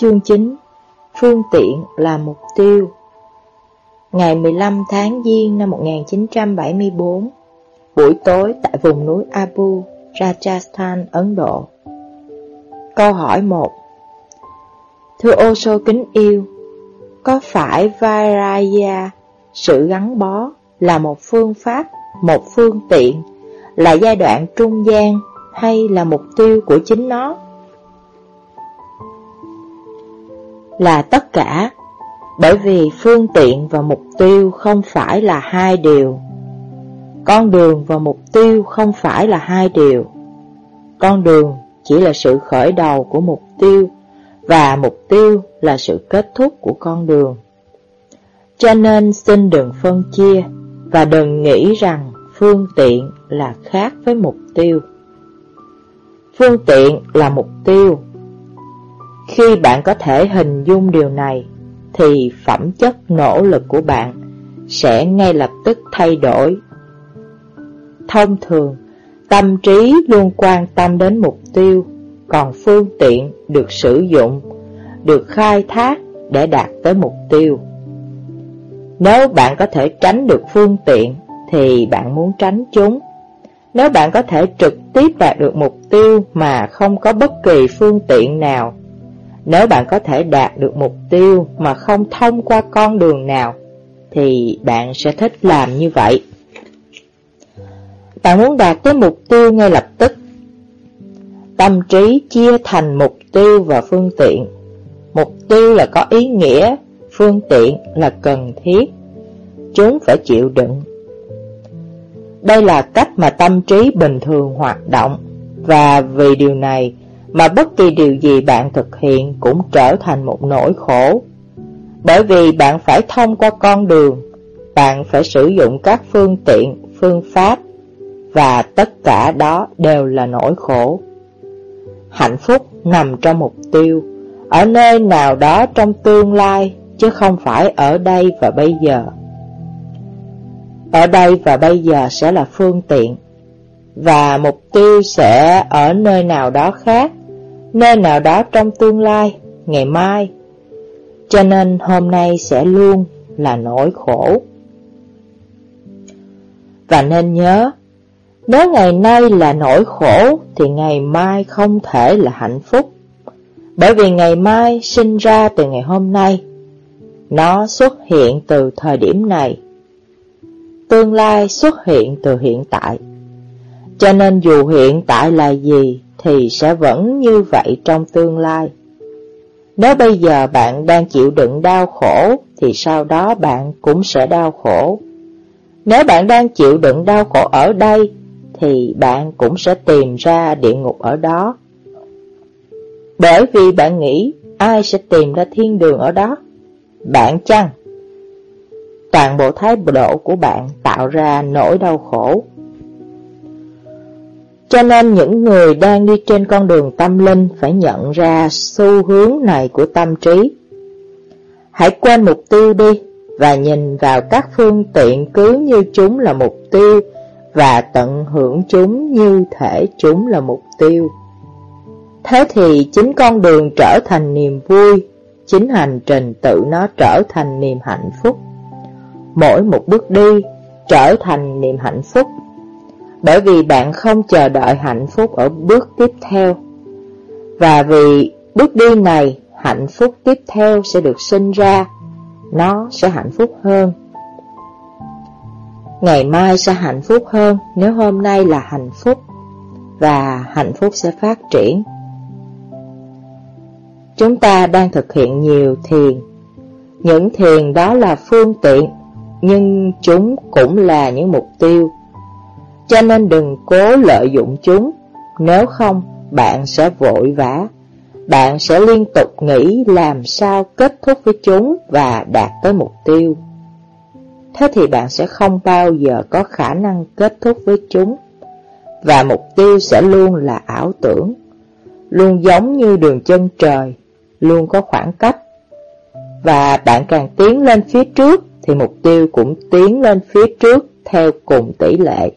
Chương 9 Phương tiện là mục tiêu. Ngày 15 tháng Giêng năm 1974 Buổi tối tại vùng núi Abu, Rajasthan, Ấn Độ. Câu hỏi 1 Thưa Osho kính yêu Có phải Vairaya, sự gắn bó, là một phương pháp, một phương tiện, là giai đoạn trung gian hay là mục tiêu của chính nó? Là tất cả, bởi vì phương tiện và mục tiêu không phải là hai điều. Con đường và mục tiêu không phải là hai điều. Con đường chỉ là sự khởi đầu của mục tiêu, và mục tiêu là sự kết thúc của con đường. Cho nên xin đừng phân chia, và đừng nghĩ rằng phương tiện là khác với mục tiêu. Phương tiện là mục tiêu, khi bạn có thể hình dung điều này, thì phẩm chất nỗ lực của bạn sẽ ngay lập tức thay đổi. Thông thường, tâm trí luôn quan tâm đến mục tiêu, còn phương tiện được sử dụng, được khai thác để đạt tới mục tiêu. Nếu bạn có thể tránh được phương tiện, thì bạn muốn tránh chúng. Nếu bạn có thể trực tiếp đạt được mục tiêu mà không có bất kỳ phương tiện nào, nếu bạn có thể đạt được mục tiêu mà không thông qua con đường nào, thì bạn sẽ thích làm như vậy. Bạn muốn đạt tới mục tiêu ngay lập tức. Tâm trí chia thành mục tiêu và phương tiện. Mục tiêu là có ý nghĩa, phương tiện là cần thiết. Chúng phải chịu đựng. Đây là cách mà tâm trí bình thường hoạt động, và vì điều này, mà bất kỳ điều gì bạn thực hiện cũng trở thành một nỗi khổ. Bởi vì bạn phải thông qua con đường, bạn phải sử dụng các phương tiện, phương pháp, và tất cả đó đều là nỗi khổ. Hạnh phúc nằm trong mục tiêu, ở nơi nào đó trong tương lai, chứ không phải ở đây và bây giờ. Ở đây và bây giờ sẽ là phương tiện, và mục tiêu sẽ ở nơi nào đó khác nơi nào đó trong tương lai, ngày mai. Cho nên hôm nay sẽ luôn là nỗi khổ. Và nên nhớ, nếu ngày nay là nỗi khổ thì ngày mai không thể là hạnh phúc. Bởi vì ngày mai sinh ra từ ngày hôm nay, nó xuất hiện từ thời điểm này. Tương lai xuất hiện từ hiện tại. Cho nên dù hiện tại là gì thì sẽ vẫn như vậy trong tương lai. Nếu bây giờ bạn đang chịu đựng đau khổ, thì sau đó bạn cũng sẽ đau khổ. Nếu bạn đang chịu đựng đau khổ ở đây, thì bạn cũng sẽ tìm ra địa ngục ở đó. Bởi vì bạn nghĩ ai sẽ tìm ra thiên đường ở đó? Bạn chăng? Toàn bộ thái độ của bạn tạo ra nỗi đau khổ. Cho nên những người đang đi trên con đường tâm linh phải nhận ra xu hướng này của tâm trí. Hãy quên mục tiêu đi và nhìn vào các phương tiện cứ như chúng là mục tiêu và tận hưởng chúng như thể chúng là mục tiêu. Thế thì chính con đường trở thành niềm vui, chính hành trình tự nó trở thành niềm hạnh phúc. Mỗi một bước đi trở thành niềm hạnh phúc bởi vì bạn không chờ đợi hạnh phúc ở bước tiếp theo. Và vì bước đi này, hạnh phúc tiếp theo sẽ được sinh ra, nó sẽ hạnh phúc hơn. Ngày mai sẽ hạnh phúc hơn nếu hôm nay là hạnh phúc, và hạnh phúc sẽ phát triển. Chúng ta đang thực hiện nhiều thiền. Những thiền đó là phương tiện, nhưng chúng cũng là những mục tiêu cho nên đừng cố lợi dụng chúng, nếu không bạn sẽ vội vã. Bạn sẽ liên tục nghĩ làm sao kết thúc với chúng và đạt tới mục tiêu. Thế thì bạn sẽ không bao giờ có khả năng kết thúc với chúng. Và mục tiêu sẽ luôn là ảo tưởng, luôn giống như đường chân trời, luôn có khoảng cách. Và bạn càng tiến lên phía trước thì mục tiêu cũng tiến lên phía trước theo cùng tỷ lệ.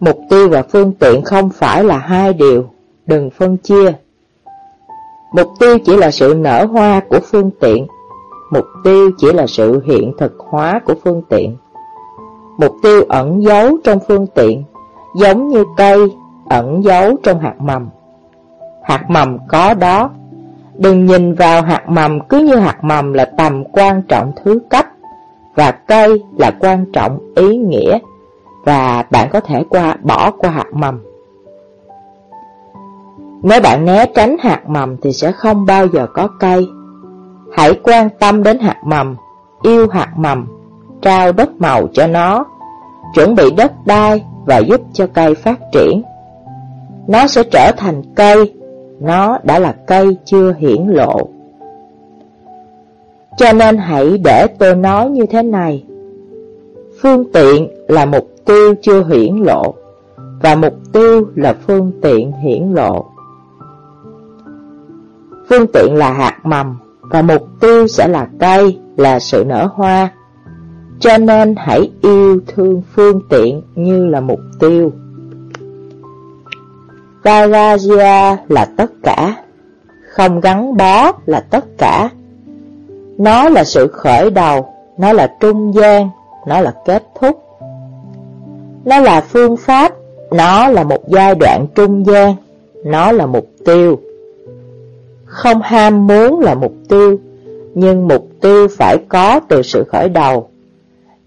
Mục tiêu và phương tiện không phải là hai điều, đừng phân chia. Mục tiêu chỉ là sự nở hoa của phương tiện Mục tiêu chỉ là sự hiện thực hóa của phương tiện. Mục tiêu ẩn giấu trong phương tiện Giống như cây ẩn giấu trong hạt mầm. Hạt mầm có đó. Đừng nhìn vào hạt mầm cứ như hạt mầm là tầm quan trọng thứ cấp Và cây là quan trọng ý nghĩa. Và bạn có thể qua bỏ qua hạt mầm Nếu bạn né tránh hạt mầm thì sẽ không bao giờ có cây Hãy quan tâm đến hạt mầm, yêu hạt mầm, trao đất màu cho nó, chuẩn bị đất đai và giúp cho cây phát triển. Nó sẽ trở thành cây, nó đã là cây chưa hiển lộ. Cho nên hãy để tôi nói như thế này. Phương tiện là một tiêu chưa hiển lộ, và mục tiêu là phương tiện hiển lộ. Phương tiện là hạt mầm, và mục tiêu sẽ là cây, là sự nở hoa. Cho nên hãy yêu thương phương tiện như là mục tiêu. Vairagya là tất cả, không gắn bó là tất cả. Nó là sự khởi đầu, nó là trung gian, nó là kết thúc. Nó là phương pháp, nó là một giai đoạn trung gian, nó là mục tiêu. Không ham muốn là mục tiêu, nhưng mục tiêu phải có từ sự khởi đầu.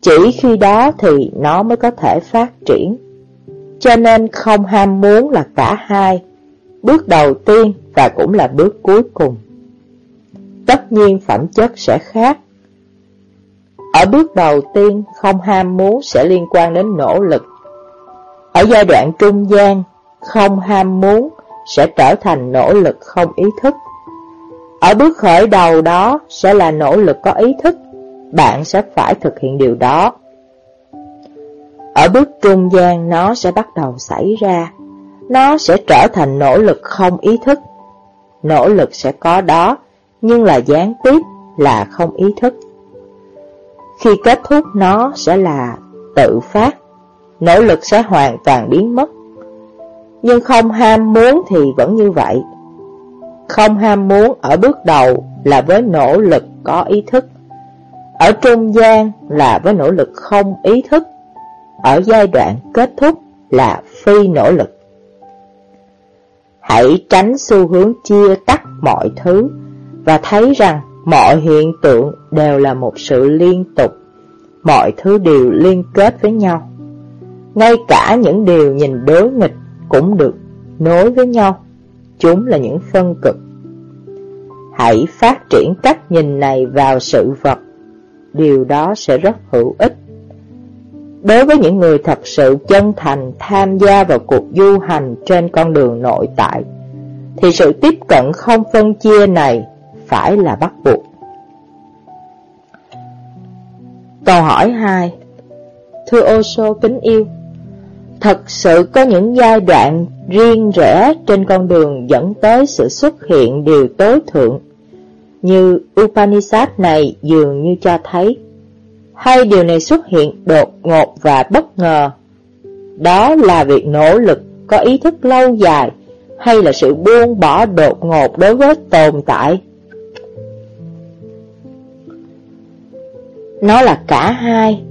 Chỉ khi đó thì nó mới có thể phát triển. Cho nên không ham muốn là cả hai, bước đầu tiên và cũng là bước cuối cùng. Tất nhiên phẩm chất sẽ khác. Ở bước đầu tiên, không ham muốn sẽ liên quan đến nỗ lực. Ở giai đoạn trung gian, không ham muốn sẽ trở thành nỗ lực không ý thức. Ở bước khởi đầu đó sẽ là nỗ lực có ý thức, bạn sẽ phải thực hiện điều đó. Ở bước trung gian nó sẽ bắt đầu xảy ra, nó sẽ trở thành nỗ lực không ý thức. Nỗ lực sẽ có đó, nhưng là gián tiếp, là không ý thức. Khi kết thúc nó sẽ là tự phát, nỗ lực sẽ hoàn toàn biến mất. Nhưng không ham muốn thì vẫn như vậy. Không ham muốn ở bước đầu là với nỗ lực có ý thức. Ở trung gian là với nỗ lực không ý thức. Ở giai đoạn kết thúc là phi nỗ lực. Hãy tránh xu hướng chia tắt mọi thứ và thấy rằng mọi hiện tượng đều là một sự liên tục. Mọi thứ đều liên kết với nhau. Ngay cả những điều nhìn đối nghịch cũng được nối với nhau chúng là những phân cực. Hãy phát triển cách nhìn này vào sự vật, điều đó sẽ rất hữu ích. Đối với những người thật sự chân thành tham gia vào cuộc du hành trên con đường nội tại, thì sự tiếp cận không phân chia này phải là bắt buộc. Câu hỏi 2 Thưa Osho kính yêu, Thật sự có những giai đoạn riêng rẽ trên con đường dẫn tới sự xuất hiện điều tối thượng, như Upanishad này dường như cho thấy. Hay điều này xuất hiện đột ngột và bất ngờ. Đó là việc nỗ lực có ý thức lâu dài, hay là sự buông bỏ đột ngột đối với tồn tại. Nó là cả hai,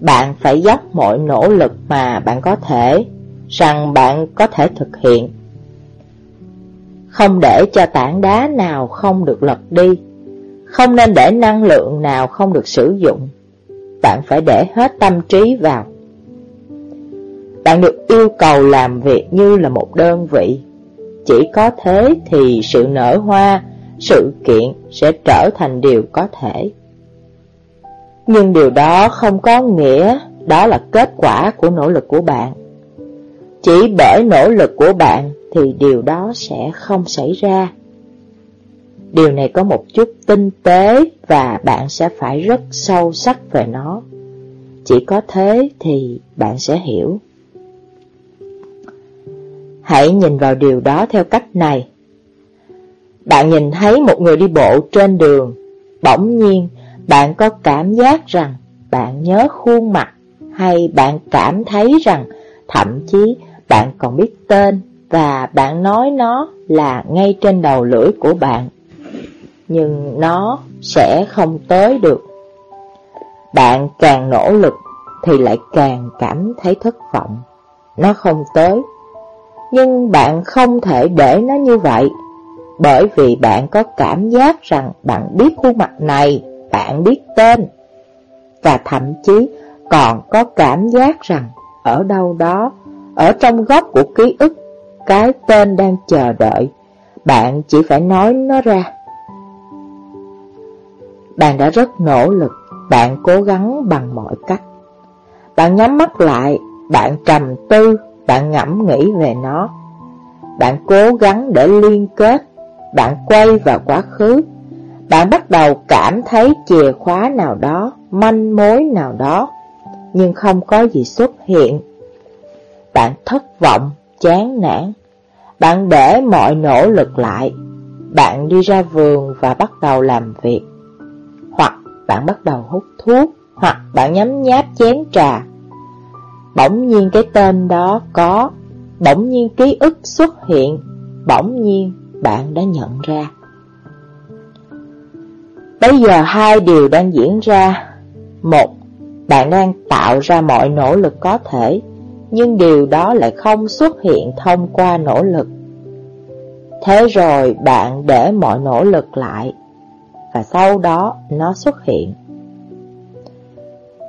bạn phải dốc mọi nỗ lực mà bạn có thể, rằng bạn có thể thực hiện. Không để cho tảng đá nào không được lật đi, không nên để năng lượng nào không được sử dụng. Bạn phải để hết tâm trí vào. Bạn được yêu cầu làm việc như là một đơn vị. Chỉ có thế thì sự nở hoa, sự kiện sẽ trở thành điều có thể. Nhưng điều đó không có nghĩa đó là kết quả của nỗ lực của bạn. Chỉ bởi nỗ lực của bạn thì điều đó sẽ không xảy ra. Điều này có một chút tinh tế và bạn sẽ phải rất sâu sắc về nó. Chỉ có thế thì bạn sẽ hiểu. Hãy nhìn vào điều đó theo cách này. Bạn nhìn thấy một người đi bộ trên đường, bỗng nhiên bạn có cảm giác rằng bạn nhớ khuôn mặt hay bạn cảm thấy rằng thậm chí bạn còn biết tên và bạn nói nó là ngay trên đầu lưỡi của bạn, nhưng nó sẽ không tới được. Bạn càng nỗ lực thì lại càng cảm thấy thất vọng, nó không tới. Nhưng bạn không thể để nó như vậy, bởi vì bạn có cảm giác rằng bạn biết khuôn mặt này, bạn biết tên, và thậm chí còn có cảm giác rằng ở đâu đó, ở trong góc của ký ức, cái tên đang chờ đợi, bạn chỉ phải nói nó ra. Bạn đã rất nỗ lực, bạn cố gắng bằng mọi cách. Bạn nhắm mắt lại, bạn trầm tư, bạn ngẫm nghĩ về nó. Bạn cố gắng để liên kết, bạn quay vào quá khứ. Bạn bắt đầu cảm thấy chìa khóa nào đó, manh mối nào đó, nhưng không có gì xuất hiện. Bạn thất vọng, chán nản. Bạn để mọi nỗ lực lại. Bạn đi ra vườn và bắt đầu làm việc. Hoặc bạn bắt đầu hút thuốc, hoặc bạn nhấm nháp chén trà. Bỗng nhiên cái tên đó có, bỗng nhiên ký ức xuất hiện, bỗng nhiên bạn đã nhận ra. Bây giờ hai điều đang diễn ra. Một, bạn đang tạo ra mọi nỗ lực có thể, nhưng điều đó lại không xuất hiện thông qua nỗ lực. Thế rồi bạn để mọi nỗ lực lại, và sau đó nó xuất hiện.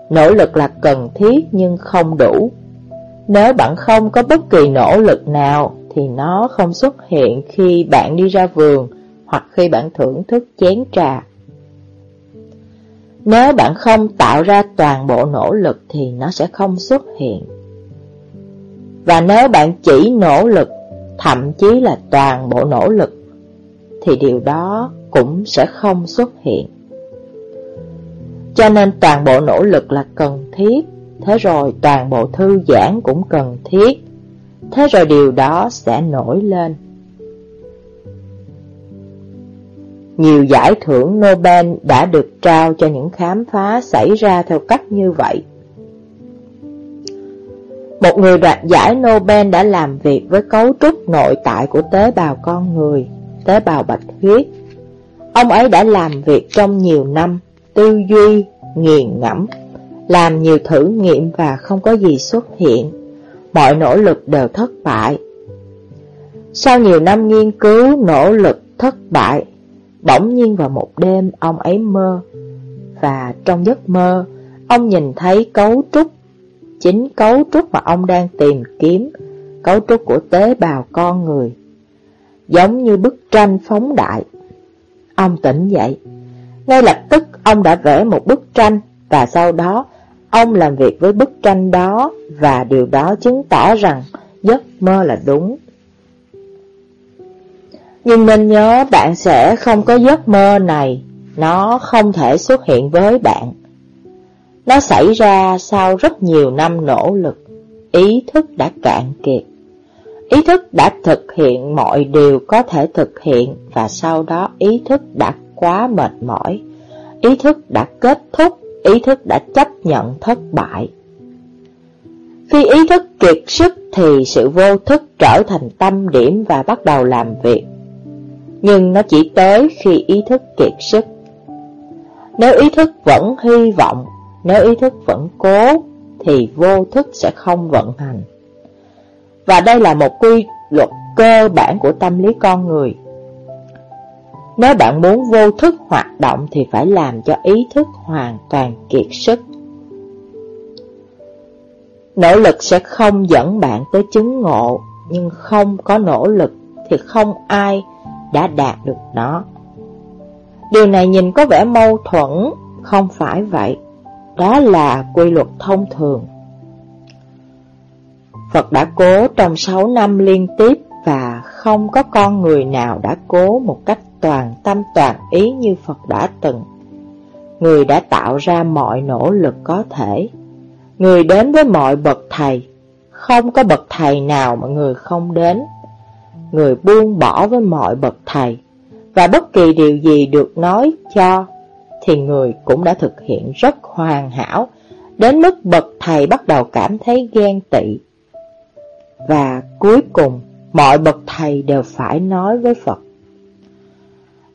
Nỗ lực là cần thiết nhưng không đủ. Nếu bạn không có bất kỳ nỗ lực nào thì nó không xuất hiện khi bạn đi ra vườn hoặc khi bạn thưởng thức chén trà. Nếu bạn không tạo ra toàn bộ nỗ lực thì nó sẽ không xuất hiện. Và nếu bạn chỉ nỗ lực, thậm chí là toàn bộ nỗ lực, thì điều đó cũng sẽ không xuất hiện. Cho nên toàn bộ nỗ lực là cần thiết, thế rồi toàn bộ thư giãn cũng cần thiết, thế rồi điều đó sẽ nổi lên. Nhiều giải thưởng Nobel đã được trao cho những khám phá xảy ra theo cách như vậy. Một người đoạt giải Nobel đã làm việc với cấu trúc nội tại của tế bào con người, tế bào bạch huyết. Ông ấy đã làm việc trong nhiều năm, tư duy, nghiền ngẫm, làm nhiều thử nghiệm và không có gì xuất hiện. Mọi nỗ lực đều thất bại. Sau nhiều năm nghiên cứu, nỗ lực thất bại, Bỗng nhiên vào một đêm, ông ấy mơ. Và trong giấc mơ, Ông nhìn thấy cấu trúc, Chính cấu trúc mà ông đang tìm kiếm, Cấu trúc của tế bào con người. Giống như bức tranh phóng đại. Ông tỉnh dậy. Ngay lập tức, ông đã vẽ một bức tranh Và sau đó, ông làm việc với bức tranh đó Và điều đó chứng tỏ rằng giấc mơ là đúng nhưng nên nhớ bạn sẽ không có giấc mơ này, nó không thể xuất hiện với bạn. Nó xảy ra sau rất nhiều năm nỗ lực, ý thức đã cạn kiệt. Ý thức đã thực hiện mọi điều có thể thực hiện và sau đó ý thức đã quá mệt mỏi. Ý thức đã kết thúc, ý thức đã chấp nhận thất bại. Khi ý thức kiệt sức thì sự vô thức trở thành tâm điểm và bắt đầu làm việc nhưng nó chỉ tới khi ý thức kiệt sức. Nếu ý thức vẫn hy vọng, nếu ý thức vẫn cố, thì vô thức sẽ không vận hành. Và đây là một quy luật cơ bản của tâm lý con người. Nếu bạn muốn vô thức hoạt động thì phải làm cho ý thức hoàn toàn kiệt sức. Nỗ lực sẽ không dẫn bạn tới chứng ngộ, nhưng không có nỗ lực thì không ai đã đạt được nó. Điều này nhìn có vẻ mâu thuẫn, không phải vậy. Đó là quy luật thông thường. Phật đã cố trong 6 năm liên tiếp và không có con người nào đã cố một cách toàn tâm toàn ý như Phật đã từng. Người đã tạo ra mọi nỗ lực có thể. Người đến với mọi bậc thầy, không có bậc thầy nào mà người không đến người buông bỏ với mọi bậc thầy, và bất kỳ điều gì được nói cho, thì người cũng đã thực hiện rất hoàn hảo, đến mức bậc thầy bắt đầu cảm thấy ghen tị. Và cuối cùng, mọi bậc thầy đều phải nói với Phật.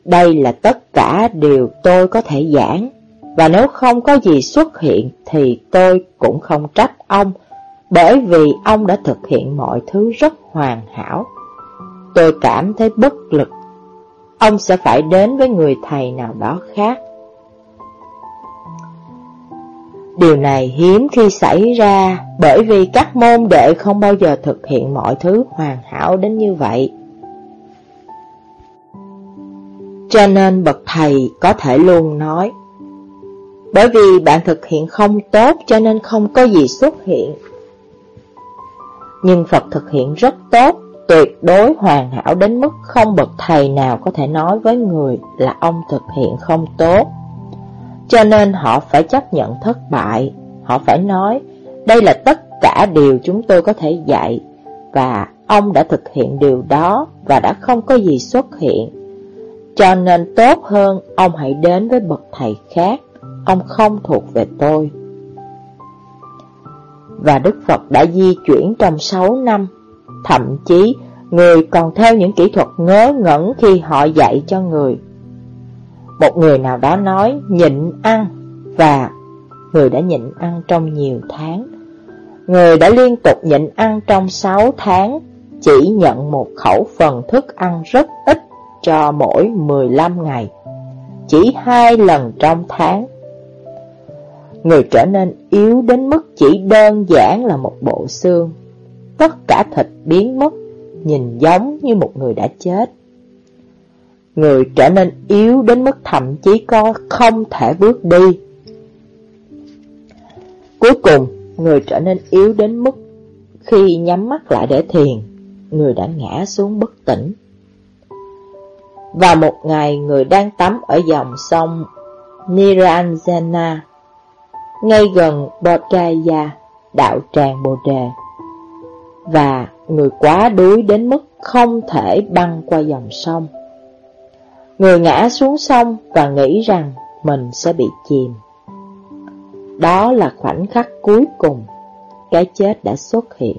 Đây là tất cả điều tôi có thể giảng, và nếu không có gì xuất hiện thì tôi cũng không trách ông, bởi vì ông đã thực hiện mọi thứ rất hoàn hảo. Tôi cảm thấy bất lực. Ông sẽ phải đến với người thầy nào đó khác. Điều này hiếm khi xảy ra bởi vì các môn đệ không bao giờ thực hiện mọi thứ hoàn hảo đến như vậy. Cho nên bậc thầy có thể luôn nói Bởi vì bạn thực hiện không tốt cho nên không có gì xuất hiện Nhưng Phật thực hiện rất tốt, tuyệt đối hoàn hảo đến mức không bậc thầy nào có thể nói với người là ông thực hiện không tốt. Cho nên họ phải chấp nhận thất bại. Họ phải nói đây là tất cả điều chúng tôi có thể dạy Và ông đã thực hiện điều đó và đã không có gì xuất hiện. Cho nên tốt hơn ông hãy đến với bậc thầy khác, ông không thuộc về tôi. Và Đức Phật đã di chuyển trong 6 năm, thậm chí người còn theo những kỹ thuật ngớ ngẩn khi họ dạy cho người. Một người nào đó nói nhịn ăn và người đã nhịn ăn trong nhiều tháng. Người đã liên tục nhịn ăn trong 6 tháng, chỉ nhận một khẩu phần thức ăn rất ít cho mỗi 15 ngày, chỉ hai lần trong tháng. Người trở nên yếu đến mức chỉ đơn giản là một bộ xương, tất cả thịt biến mất, nhìn giống như một người đã chết. Người trở nên yếu đến mức thậm chí có không thể bước đi. Cuối cùng, người trở nên yếu đến mức khi nhắm mắt lại để thiền, người đã ngã xuống bất tỉnh. Vào một ngày người đang tắm ở dòng sông Niranjana, ngay gần Bodhgaya, đạo tràng Bồ Đề. Và người quá đuối đến mức không thể băng qua dòng sông. Người ngã xuống sông và nghĩ rằng mình sẽ bị chìm. Đó là khoảnh khắc cuối cùng, cái chết đã xuất hiện.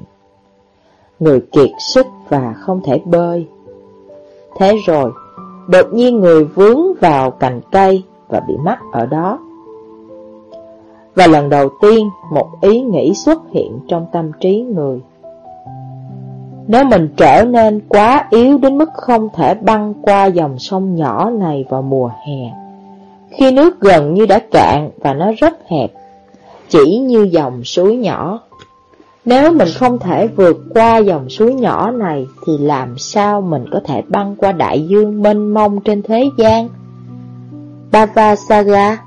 Người kiệt sức và không thể bơi. Thế rồi, Đột nhiên người vướng vào cành cây và bị mắc ở đó. Và lần đầu tiên một ý nghĩ xuất hiện trong tâm trí người. Nếu mình trở nên quá yếu đến mức không thể băng qua dòng sông nhỏ này vào mùa hè, khi nước gần như đã cạn và nó rất hẹp, chỉ như dòng suối nhỏ. Nếu mình không thể vượt qua dòng suối nhỏ này Thì làm sao mình có thể băng qua đại dương mênh mông trên thế gian? Bavasaga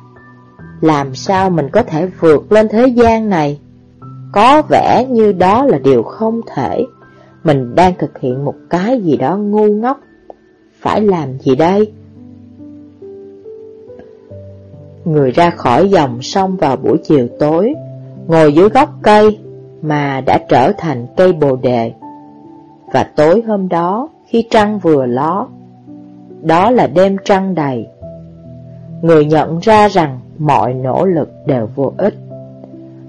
Làm sao mình có thể vượt lên thế gian này? Có vẻ như đó là điều không thể. Mình đang thực hiện một cái gì đó ngu ngốc Phải làm gì đây? Người ra khỏi dòng sông vào buổi chiều tối Ngồi dưới gốc cây mà đã trở thành cây bồ đề. Và tối hôm đó, khi trăng vừa ló, đó là đêm trăng đầy. Người nhận ra rằng mọi nỗ lực đều vô ích.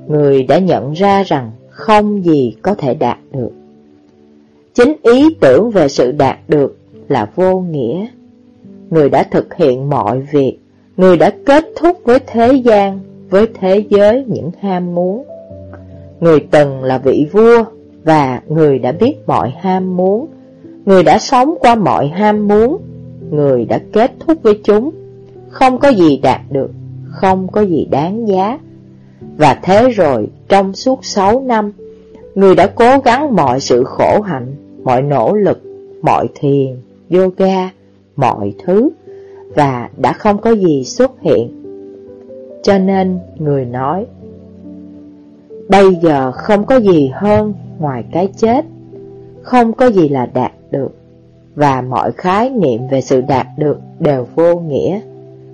Người đã nhận ra rằng không gì có thể đạt được. Chính ý tưởng về sự đạt được là vô nghĩa. Người đã thực hiện mọi việc, người đã kết thúc với thế gian, với thế giới những ham muốn. Người từng là vị vua và người đã biết mọi ham muốn, người đã sống qua mọi ham muốn, người đã kết thúc với chúng, không có gì đạt được, không có gì đáng giá. Và thế rồi, trong suốt 6 năm, người đã cố gắng mọi sự khổ hạnh, mọi nỗ lực, mọi thiền, yoga, mọi thứ, và đã không có gì xuất hiện. Cho nên, người nói, Bây giờ không có gì hơn ngoài cái chết, không có gì là đạt được, và mọi khái niệm về sự đạt được đều vô nghĩa.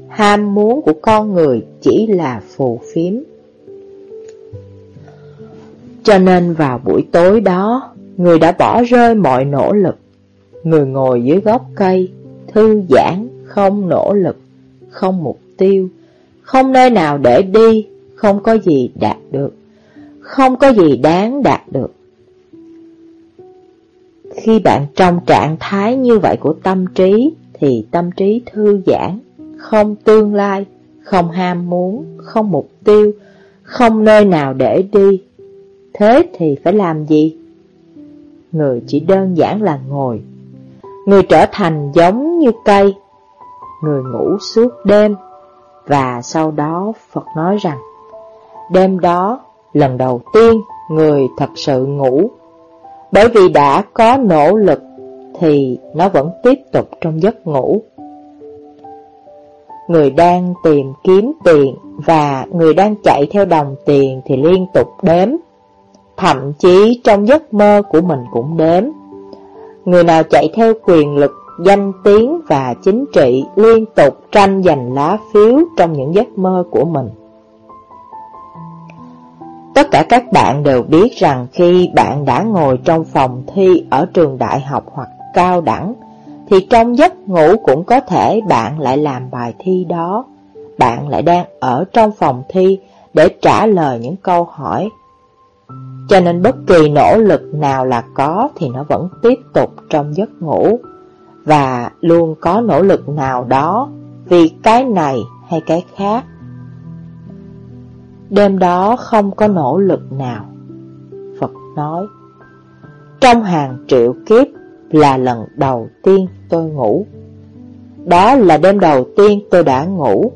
Ham muốn của con người chỉ là phù phiếm. Cho nên vào buổi tối đó, người đã bỏ rơi mọi nỗ lực. Người ngồi dưới gốc cây, thư giãn, không nỗ lực, không mục tiêu, không nơi nào để đi, không có gì đạt được không có gì đáng đạt được. Khi bạn trong trạng thái như vậy của tâm trí thì tâm trí thư giãn, không tương lai, không ham muốn, không mục tiêu, không nơi nào để đi. Thế thì phải làm gì? Người chỉ đơn giản là ngồi. Người trở thành giống như cây. Người ngủ suốt đêm. Và sau đó Phật nói rằng, đêm đó, lần đầu tiên, người thật sự ngủ. Bởi vì đã có nỗ lực thì nó vẫn tiếp tục trong giấc ngủ. Người đang tìm kiếm tiền và người đang chạy theo đồng tiền thì liên tục đếm. Thậm chí trong giấc mơ của mình cũng đếm. Người nào chạy theo quyền lực, danh tiếng và chính trị liên tục tranh giành lá phiếu trong những giấc mơ của mình. Tất cả các bạn đều biết rằng khi bạn đã ngồi trong phòng thi ở trường đại học hoặc cao đẳng, thì trong giấc ngủ cũng có thể bạn lại làm bài thi đó. Bạn lại đang ở trong phòng thi để trả lời những câu hỏi. Cho nên bất kỳ nỗ lực nào là có thì nó vẫn tiếp tục trong giấc ngủ. Và luôn có nỗ lực nào đó vì cái này hay cái khác. Đêm đó không có nỗ lực nào. Phật nói, trong hàng triệu kiếp là lần đầu tiên tôi ngủ. Đó là đêm đầu tiên tôi đã ngủ.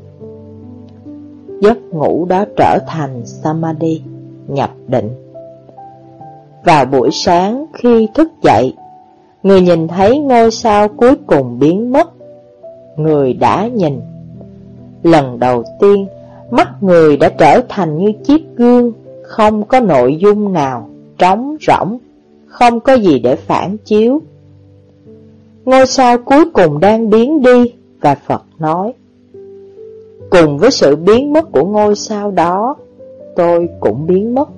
Giấc ngủ đó trở thành Samadhi, nhập định. Vào buổi sáng khi thức dậy, người nhìn thấy ngôi sao cuối cùng biến mất. Người đã nhìn. Lần đầu tiên, mắt người đã trở thành như chiếc gương, không có nội dung nào, trống rỗng, không có gì để phản chiếu. Ngôi sao cuối cùng đang biến đi và Phật nói Cùng với sự biến mất của ngôi sao đó Tôi cũng biến mất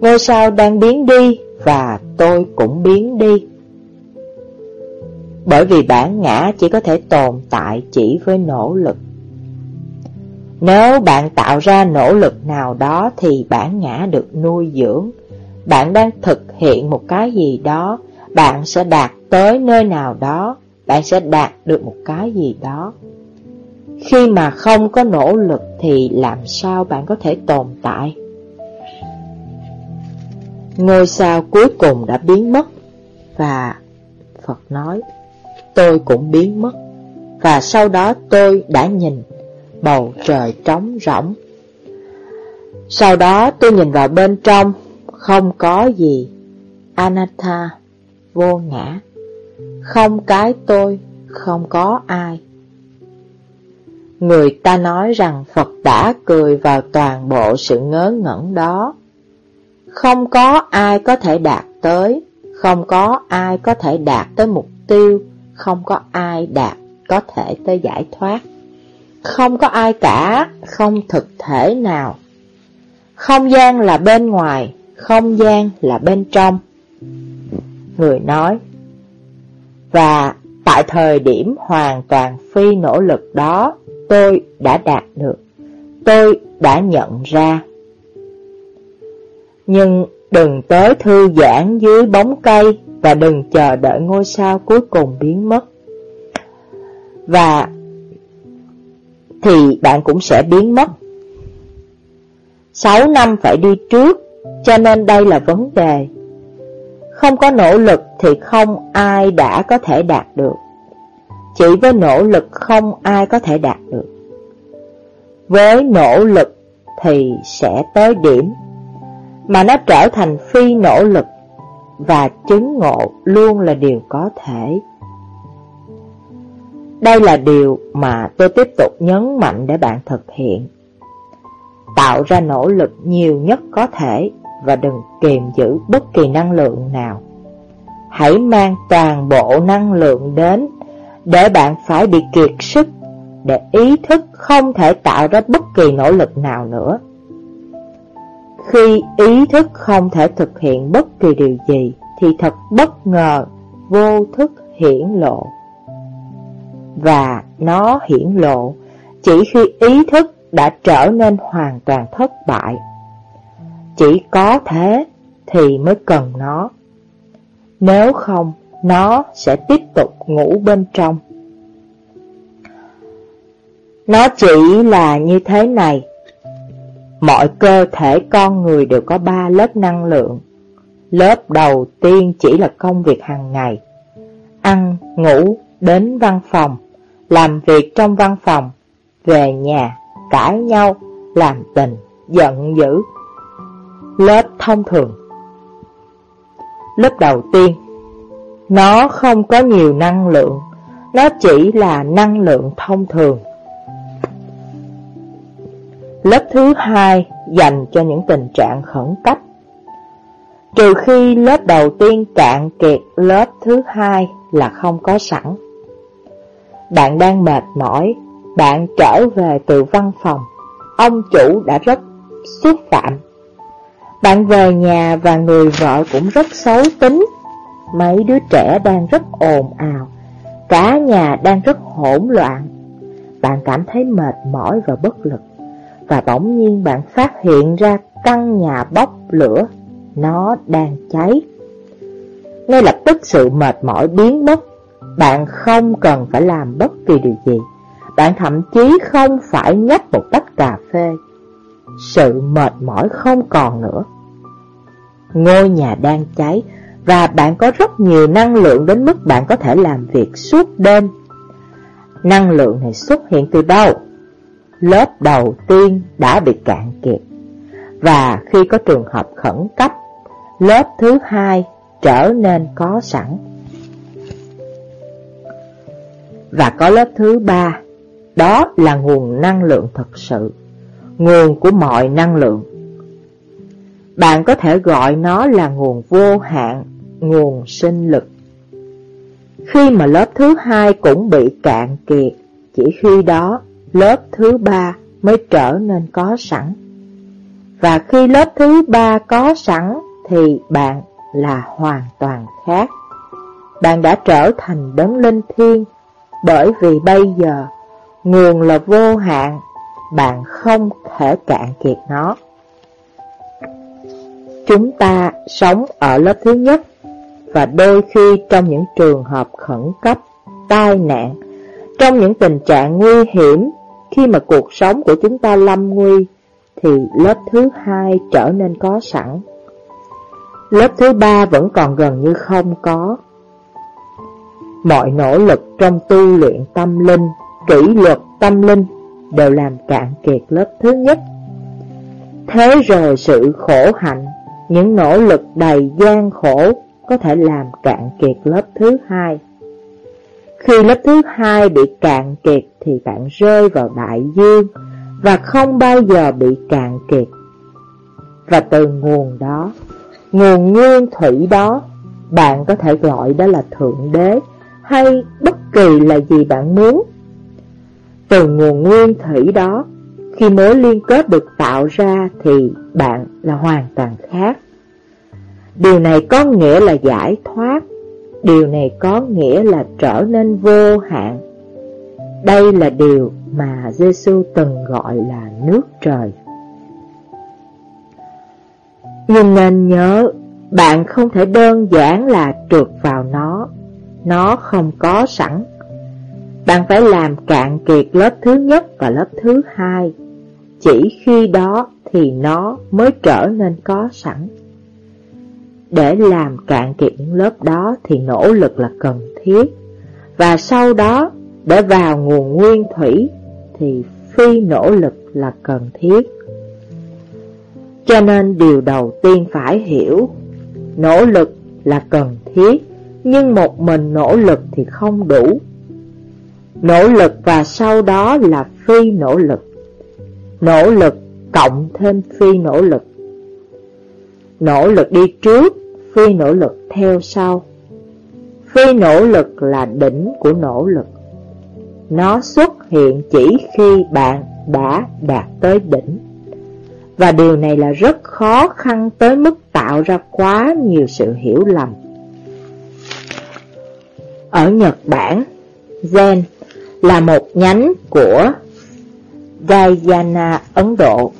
Ngôi sao đang biến đi và tôi cũng biến đi Bởi vì bản ngã chỉ có thể tồn tại chỉ với nỗ lực Nếu bạn tạo ra nỗ lực nào đó thì bản ngã được nuôi dưỡng Bạn đang thực hiện một cái gì đó Bạn sẽ đạt tới nơi nào đó, bạn sẽ đạt được một cái gì đó. Khi mà không có nỗ lực thì làm sao bạn có thể tồn tại? Ngôi sao cuối cùng đã biến mất và Phật nói tôi cũng biến mất và sau đó tôi đã nhìn bầu trời trống rỗng. Sau đó tôi nhìn vào bên trong không có gì anatta vô ngã không cái tôi, không có ai. Người ta nói rằng Phật đã cười vào toàn bộ sự ngớ ngẩn đó. Không có ai có thể đạt tới, không có ai có thể đạt tới mục tiêu, không có ai đạt có thể tới giải thoát. Không có ai cả, không thực thể nào. Không gian là bên ngoài, không gian là bên trong. Người nói, và tại thời điểm hoàn toàn phi nỗ lực đó, tôi đã đạt được, tôi đã nhận ra. Nhưng đừng tới thư giãn dưới bóng cây và đừng chờ đợi ngôi sao cuối cùng biến mất. Và thì bạn cũng sẽ biến mất. 6 năm phải đi trước, cho nên đây là vấn đề. Không có nỗ lực thì không ai đã có thể đạt được. Chỉ với nỗ lực không ai có thể đạt được. Với nỗ lực thì sẽ tới điểm, mà nó trở thành phi nỗ lực và chứng ngộ luôn là điều có thể. Đây là điều mà tôi tiếp tục nhấn mạnh để bạn thực hiện. Tạo ra nỗ lực nhiều nhất có thể và đừng kiềm giữ bất kỳ năng lượng nào. Hãy mang toàn bộ năng lượng đến để bạn phải bị kiệt sức, để ý thức không thể tạo ra bất kỳ nỗ lực nào nữa. Khi ý thức không thể thực hiện bất kỳ điều gì thì thật bất ngờ vô thức hiển lộ. Và nó hiển lộ chỉ khi ý thức đã trở nên hoàn toàn thất bại chỉ có thế thì mới cần nó. Nếu không, nó sẽ tiếp tục ngủ bên trong. Nó chỉ là như thế này. Mọi cơ thể con người đều có ba lớp năng lượng. Lớp đầu tiên chỉ là công việc hàng ngày. Ăn, ngủ, đến văn phòng, làm việc trong văn phòng, về nhà, cãi nhau, làm tình, giận dữ. Lớp thông thường Lớp đầu tiên Nó không có nhiều năng lượng Nó chỉ là năng lượng thông thường Lớp thứ hai dành cho những tình trạng khẩn cấp Trừ khi lớp đầu tiên cạn kiệt, lớp thứ hai là không có sẵn. Bạn đang mệt mỏi, bạn trở về từ văn phòng, ông chủ đã rất xúc phạm. Bạn về nhà và người vợ cũng rất xấu tính, mấy đứa trẻ đang rất ồn ào, cả nhà đang rất hỗn loạn. Bạn cảm thấy mệt mỏi và bất lực, và bỗng nhiên bạn phát hiện ra căn nhà bốc lửa, nó đang cháy. Ngay lập tức sự mệt mỏi biến mất, bạn không cần phải làm bất kỳ điều gì. Bạn thậm chí không phải nhấp một tách cà phê. Sự mệt mỏi không còn nữa. Ngôi nhà đang cháy và bạn có rất nhiều năng lượng đến mức bạn có thể làm việc suốt đêm. Năng lượng này xuất hiện từ đâu? Lớp đầu tiên đã bị cạn kiệt. Và khi có trường hợp khẩn cấp, lớp thứ hai trở nên có sẵn. Và có lớp thứ ba, đó là nguồn năng lượng thực sự, nguồn của mọi năng lượng. Bạn có thể gọi nó là nguồn vô hạn, nguồn sinh lực. Khi mà lớp thứ hai cũng bị cạn kiệt, chỉ khi đó lớp thứ ba mới trở nên có sẵn. Và khi lớp thứ ba có sẵn thì bạn là hoàn toàn khác. Bạn đã trở thành đấng linh thiêng bởi vì bây giờ nguồn là vô hạn, bạn không thể cạn kiệt nó. Chúng ta sống ở lớp thứ nhất và đôi khi trong những trường hợp khẩn cấp, tai nạn, trong những tình trạng nguy hiểm, khi mà cuộc sống của chúng ta lâm nguy, thì lớp thứ hai trở nên có sẵn. Lớp thứ ba vẫn còn gần như không có. Mọi nỗ lực trong tu luyện tâm linh, kỷ luật tâm linh đều làm cạn kiệt lớp thứ nhất. Thế rồi sự khổ hạnh, những nỗ lực đầy gian khổ có thể làm cạn kiệt lớp thứ hai. Khi lớp thứ hai bị cạn kiệt thì bạn rơi vào đại dương và không bao giờ bị cạn kiệt. Và từ nguồn đó, nguồn nguyên thủy đó, bạn có thể gọi đó là Thượng Đế hay bất kỳ là gì bạn muốn. Từ nguồn nguyên thủy đó, khi mối liên kết được tạo ra thì bạn là hoàn toàn khác. Điều này có nghĩa là giải thoát, điều này có nghĩa là trở nên vô hạn. Đây là điều mà Giêsu từng gọi là nước trời. Nhưng nên nhớ, bạn không thể đơn giản là trượt vào nó, nó không có sẵn. Bạn phải làm cạn kiệt lớp thứ nhất và lớp thứ hai, chỉ khi đó thì nó mới trở nên có sẵn. Để làm cạn kiệt những lớp đó thì nỗ lực là cần thiết, và sau đó để vào nguồn nguyên thủy thì phi nỗ lực là cần thiết. Cho nên điều đầu tiên phải hiểu, nỗ lực là cần thiết, nhưng một mình nỗ lực thì không đủ. Nỗ lực và sau đó là phi nỗ lực. Nỗ lực cộng thêm phi nỗ lực. Nỗ lực đi trước, phi nỗ lực theo sau. Phi nỗ lực là đỉnh của nỗ lực. Nó xuất hiện chỉ khi bạn đã đạt tới đỉnh. Và điều này là rất khó khăn tới mức tạo ra quá nhiều sự hiểu lầm. Ở Nhật Bản, Zen là một nhánh của Gayana Ấn Độ.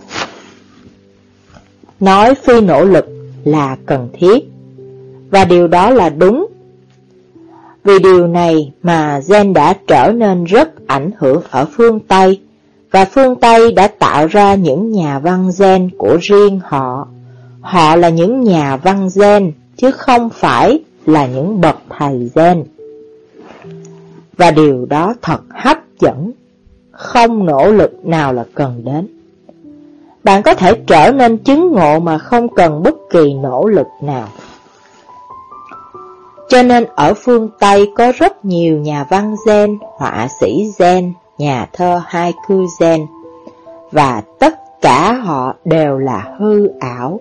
Nói phi nỗ lực là cần thiết. Và điều đó là đúng. Vì điều này mà gen đã trở nên rất ảnh hưởng ở phương Tây, và phương Tây đã tạo ra những nhà văn gen của riêng họ. Họ là những nhà văn gen, chứ không phải là những bậc thầy gen. Và điều đó thật hấp dẫn, không nỗ lực nào là cần đến. Bạn có thể trở nên chứng ngộ mà không cần bất kỳ nỗ lực nào. Cho nên ở phương Tây có rất nhiều nhà văn Zen, họa sĩ Zen, nhà thơ hai cư và tất cả họ đều là hư ảo,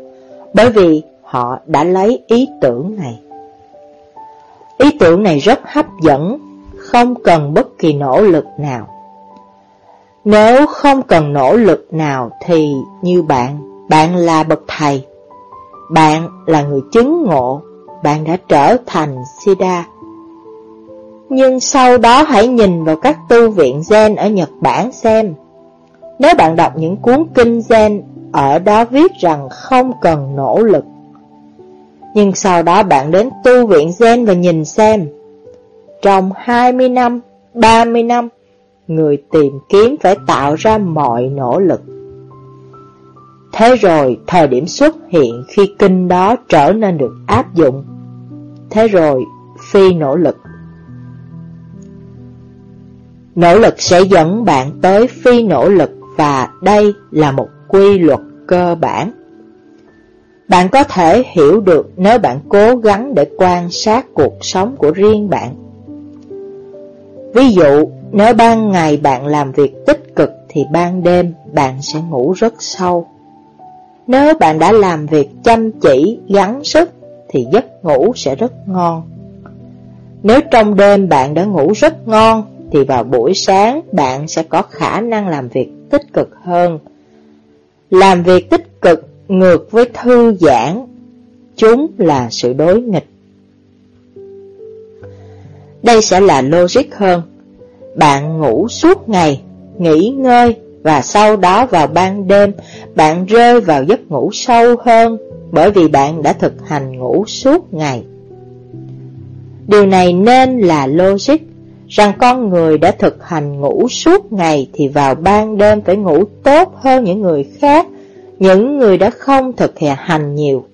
bởi vì họ đã lấy ý tưởng này. Ý tưởng này rất hấp dẫn, không cần bất kỳ nỗ lực nào. Nếu không cần nỗ lực nào thì như bạn, bạn là bậc thầy. Bạn là người chứng ngộ, bạn đã trở thành Siddha. Nhưng sau đó hãy nhìn vào các tu viện Zen ở Nhật Bản xem. Nếu bạn đọc những cuốn kinh Zen, ở đó viết rằng không cần nỗ lực. Nhưng sau đó bạn đến tu viện Zen và nhìn xem. Trong 20 năm, 30 năm, người tìm kiếm phải tạo ra mọi nỗ lực. Thế rồi, thời điểm xuất hiện khi kinh đó trở nên được áp dụng. Thế rồi, phi nỗ lực. Nỗ lực sẽ dẫn bạn tới phi nỗ lực và đây là một quy luật cơ bản. Bạn có thể hiểu được nếu bạn cố gắng để quan sát cuộc sống của riêng bạn. Ví dụ, nếu ban ngày bạn làm việc tích cực thì ban đêm bạn sẽ ngủ rất sâu. Nếu bạn đã làm việc chăm chỉ, gắng sức thì giấc ngủ sẽ rất ngon. Nếu trong đêm bạn đã ngủ rất ngon thì vào buổi sáng bạn sẽ có khả năng làm việc tích cực hơn. Làm việc tích cực ngược với thư giãn, chúng là sự đối nghịch. Đây sẽ là logic hơn. Bạn ngủ suốt ngày, nghỉ ngơi và sau đó vào ban đêm bạn rơi vào giấc ngủ sâu hơn bởi vì bạn đã thực hành ngủ suốt ngày. Điều này nên là logic rằng con người đã thực hành ngủ suốt ngày thì vào ban đêm phải ngủ tốt hơn những người khác, những người đã không thực hành nhiều.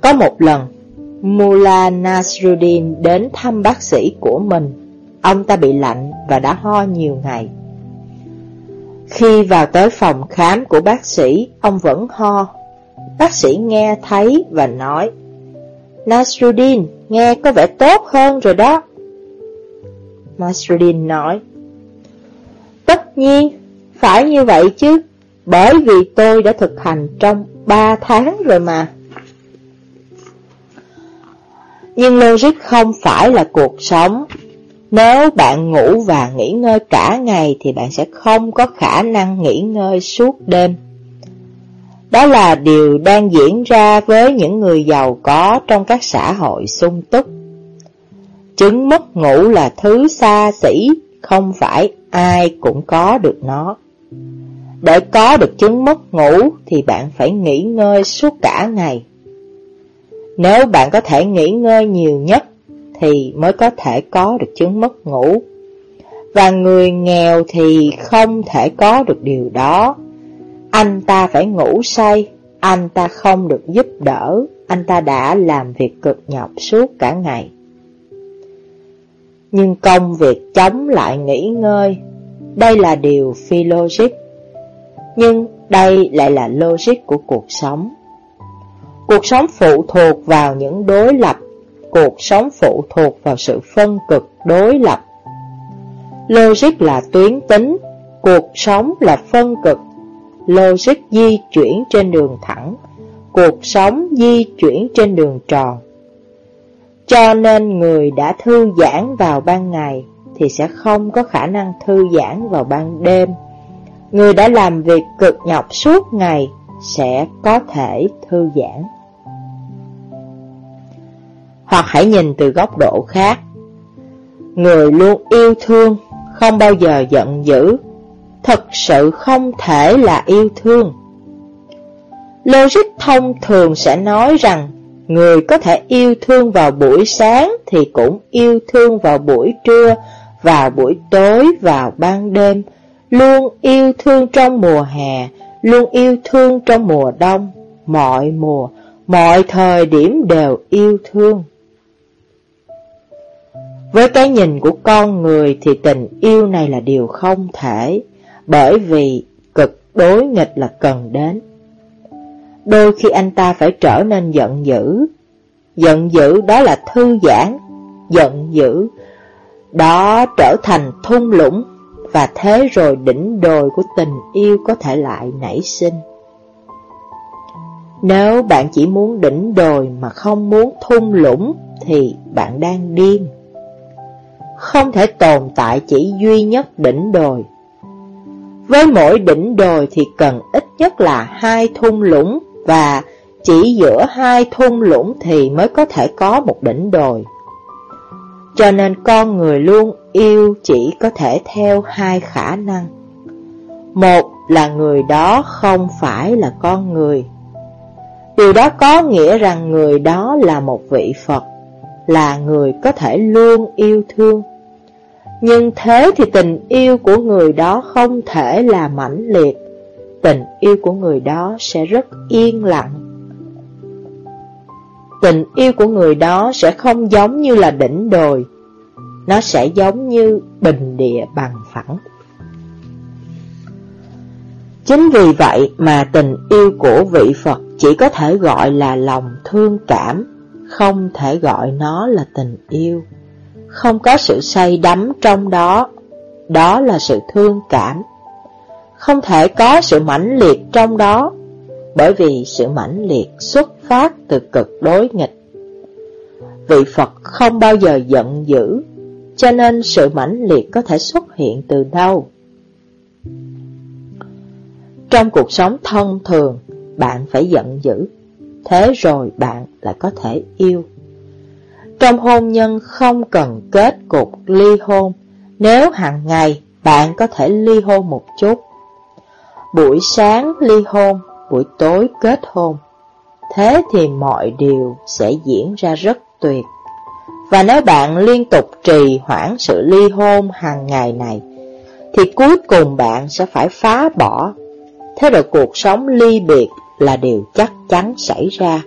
Có một lần, Mullah Nasruddin đến thăm bác sĩ của mình. Ông ta bị lạnh và đã ho nhiều ngày. Khi vào tới phòng khám của bác sĩ, ông vẫn ho. Bác sĩ nghe thấy và nói, Nasruddin, nghe có vẻ tốt hơn rồi đó. Nasruddin nói, Tất nhiên, phải như vậy chứ, bởi vì tôi đã thực hành trong 3 tháng rồi mà. Nhưng logic không phải là cuộc sống. Nếu bạn ngủ và nghỉ ngơi cả ngày thì bạn sẽ không có khả năng nghỉ ngơi suốt đêm. Đó là điều đang diễn ra với những người giàu có trong các xã hội sung túc. Chứng mất ngủ là thứ xa xỉ, không phải ai cũng có được nó. Để có được chứng mất ngủ thì bạn phải nghỉ ngơi suốt cả ngày. Nếu bạn có thể nghỉ ngơi nhiều nhất thì mới có thể có được chứng mất ngủ. Và người nghèo thì không thể có được điều đó. Anh ta phải ngủ say, anh ta không được giúp đỡ, anh ta đã làm việc cực nhọc suốt cả ngày. Nhưng công việc chống lại nghỉ ngơi, đây là điều phi logic. Nhưng đây lại là logic của cuộc sống. Cuộc sống phụ thuộc vào những đối lập, cuộc sống phụ thuộc vào sự phân cực đối lập. Logic là tuyến tính, cuộc sống là phân cực logic di chuyển trên đường thẳng, cuộc sống di chuyển trên đường tròn. Cho nên người đã thư giãn vào ban ngày thì sẽ không có khả năng thư giãn vào ban đêm. Người đã làm việc cực nhọc suốt ngày sẽ có thể thư giãn. Hoặc hãy nhìn từ góc độ khác. Người luôn yêu thương, không bao giờ giận dữ, thật sự không thể là yêu thương. Logic thông thường sẽ nói rằng Người có thể yêu thương vào buổi sáng thì cũng yêu thương vào buổi trưa, vào buổi tối, vào ban đêm, luôn yêu thương trong mùa hè, luôn yêu thương trong mùa đông, mọi mùa, mọi thời điểm đều yêu thương. Với cái nhìn của con người thì tình yêu này là điều không thể, bởi vì cực đối nghịch là cần đến. Đôi khi anh ta phải trở nên giận dữ, giận dữ đó là thư giãn, giận dữ đó trở thành thung lũng, và thế rồi đỉnh đồi của tình yêu có thể lại nảy sinh. Nếu bạn chỉ muốn đỉnh đồi mà không muốn thung lũng thì bạn đang điên không thể tồn tại chỉ duy nhất đỉnh đồi. Với mỗi đỉnh đồi thì cần ít nhất là hai thung lũng và chỉ giữa hai thung lũng thì mới có thể có một đỉnh đồi. Cho nên con người luôn yêu chỉ có thể theo hai khả năng. Một là người đó không phải là con người. Điều đó có nghĩa rằng người đó là một vị Phật, là người có thể luôn yêu thương, nhưng thế thì tình yêu của người đó không thể là mãnh liệt. Tình yêu của người đó sẽ rất yên lặng. Tình yêu của người đó sẽ không giống như là đỉnh đồi. Nó sẽ giống như bình địa bằng phẳng. Chính vì vậy mà tình yêu của vị Phật chỉ có thể gọi là lòng thương cảm, Không thể gọi nó là tình yêu không có sự say đắm trong đó, đó là sự thương cảm. Không thể có sự mãnh liệt trong đó, bởi vì sự mãnh liệt xuất phát từ cực đối nghịch. Vị Phật không bao giờ giận dữ, cho nên sự mãnh liệt có thể xuất hiện từ đâu? Trong cuộc sống thông thường, bạn phải giận dữ, thế rồi bạn lại có thể yêu. Trong hôn nhân không cần kết cục ly hôn, nếu hàng ngày bạn có thể ly hôn một chút. Buổi sáng ly hôn, buổi tối kết hôn. Thế thì mọi điều sẽ diễn ra rất tuyệt. Và nếu bạn liên tục trì hoãn sự ly hôn hàng ngày này, thì cuối cùng bạn sẽ phải phá bỏ. Thế rồi cuộc sống ly biệt là điều chắc chắn xảy ra.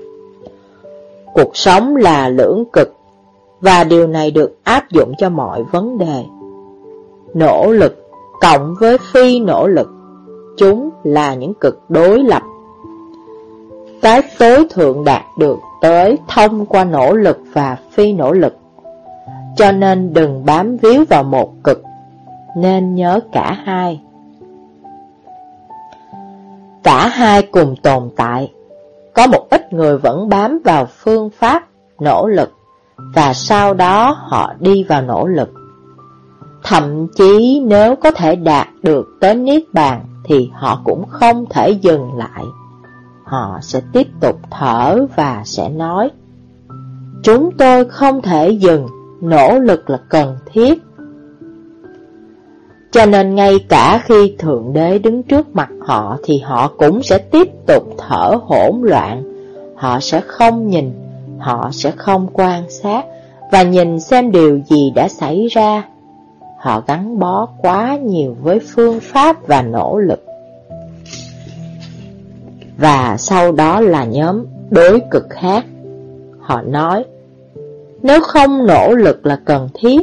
Cuộc sống là lưỡng cực và điều này được áp dụng cho mọi vấn đề. Nỗ lực cộng với phi nỗ lực, chúng là những cực đối lập. Cái tối thượng đạt được tới thông qua nỗ lực và phi nỗ lực. Cho nên đừng bám víu vào một cực, nên nhớ cả hai. Cả hai cùng tồn tại, có một ít người vẫn bám vào phương pháp nỗ lực và sau đó họ đi vào nỗ lực. Thậm chí nếu có thể đạt được tới Niết Bàn thì họ cũng không thể dừng lại. Họ sẽ tiếp tục thở và sẽ nói Chúng tôi không thể dừng, nỗ lực là cần thiết. Cho nên ngay cả khi Thượng Đế đứng trước mặt họ thì họ cũng sẽ tiếp tục thở hỗn loạn. Họ sẽ không nhìn họ sẽ không quan sát và nhìn xem điều gì đã xảy ra. Họ gắn bó quá nhiều với phương pháp và nỗ lực. Và sau đó là nhóm đối cực khác. Họ nói, nếu không nỗ lực là cần thiết,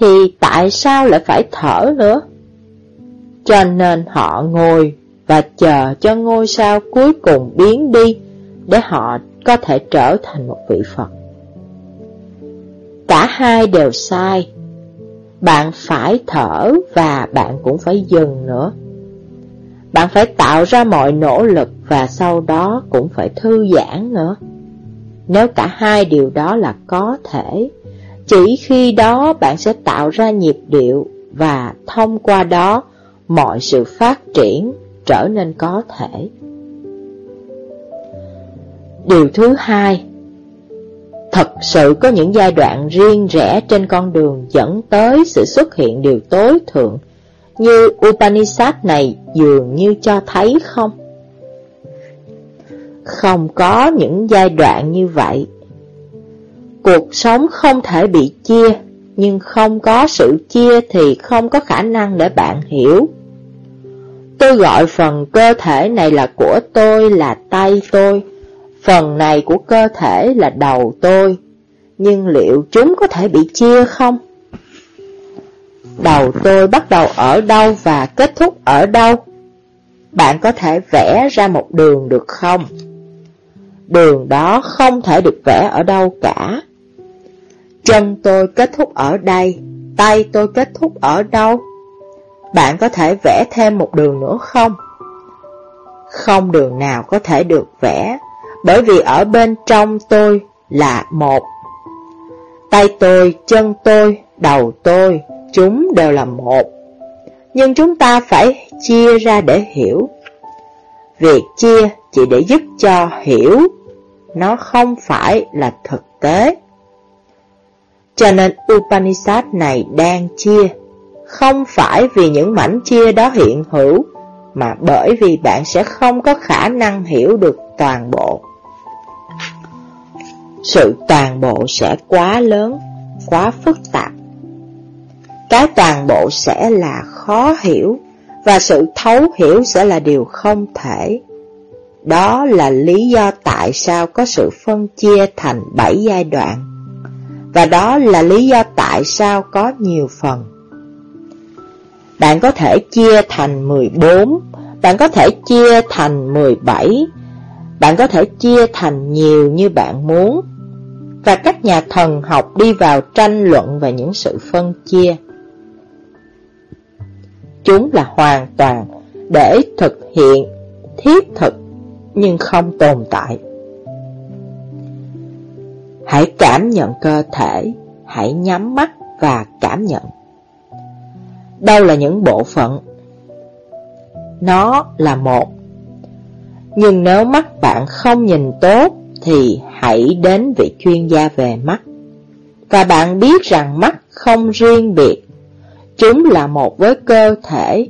thì tại sao lại phải thở nữa? Cho nên họ ngồi và chờ cho ngôi sao cuối cùng biến đi để họ có thể trở thành một vị Phật. Cả hai đều sai. Bạn phải thở và bạn cũng phải dừng nữa. Bạn phải tạo ra mọi nỗ lực và sau đó cũng phải thư giãn nữa. Nếu cả hai điều đó là có thể, chỉ khi đó bạn sẽ tạo ra nhịp điệu và thông qua đó mọi sự phát triển trở nên có thể. Điều thứ hai Thật sự có những giai đoạn riêng rẽ trên con đường dẫn tới sự xuất hiện điều tối thượng Như Upanishad này dường như cho thấy không? Không có những giai đoạn như vậy Cuộc sống không thể bị chia, nhưng không có sự chia thì không có khả năng để bạn hiểu. Tôi gọi phần cơ thể này là của tôi, là tay tôi. Phần này của cơ thể là đầu tôi. Nhưng liệu chúng có thể bị chia không? Đầu tôi bắt đầu ở đâu và kết thúc ở đâu? Bạn có thể vẽ ra một đường được không? Đường đó không thể được vẽ ở đâu cả. Chân tôi kết thúc ở đây, tay tôi kết thúc ở đâu? Bạn có thể vẽ thêm một đường nữa không? Không đường nào có thể được vẽ, bởi vì ở bên trong tôi là một. Tay tôi, chân tôi, đầu tôi, chúng đều là một. Nhưng chúng ta phải chia ra để hiểu. Việc chia chỉ để giúp cho hiểu, nó không phải là thực tế. Cho nên Upanishad này đang chia, không phải vì những mảnh chia đó hiện hữu, mà bởi vì bạn sẽ không có khả năng hiểu được toàn bộ. Sự toàn bộ sẽ quá lớn, quá phức tạp. Cái toàn bộ sẽ là khó hiểu, và sự thấu hiểu sẽ là điều không thể. Đó là lý do tại sao có sự phân chia thành bảy giai đoạn. Và đó là lý do tại sao có nhiều phần. Bạn có thể chia thành 14, bạn có thể chia thành 17, bạn có thể chia thành nhiều như bạn muốn. Và các nhà thần học đi vào tranh luận về những sự phân chia. Chúng là hoàn toàn để thực hiện, thiết thực, nhưng không tồn tại. Hãy cảm nhận cơ thể, hãy nhắm mắt và cảm nhận. Đâu là những bộ phận? Nó là một. Nhưng nếu mắt bạn không nhìn tốt thì hãy đến vị chuyên gia về mắt. Và bạn biết rằng mắt không riêng biệt, chúng là một với cơ thể.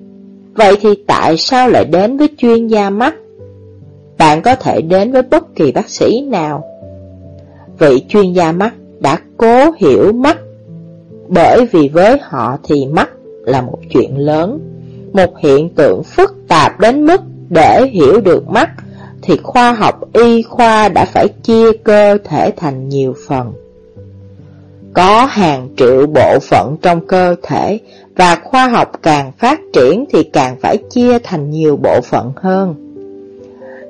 Vậy thì tại sao lại đến với chuyên gia mắt? Bạn có thể đến với bất kỳ bác sĩ nào vị chuyên gia mắt đã cố hiểu mắt, bởi vì với họ thì mắt là một chuyện lớn, một hiện tượng phức tạp đến mức để hiểu được mắt thì khoa học y khoa đã phải chia cơ thể thành nhiều phần. Có hàng triệu bộ phận trong cơ thể và khoa học càng phát triển thì càng phải chia thành nhiều bộ phận hơn.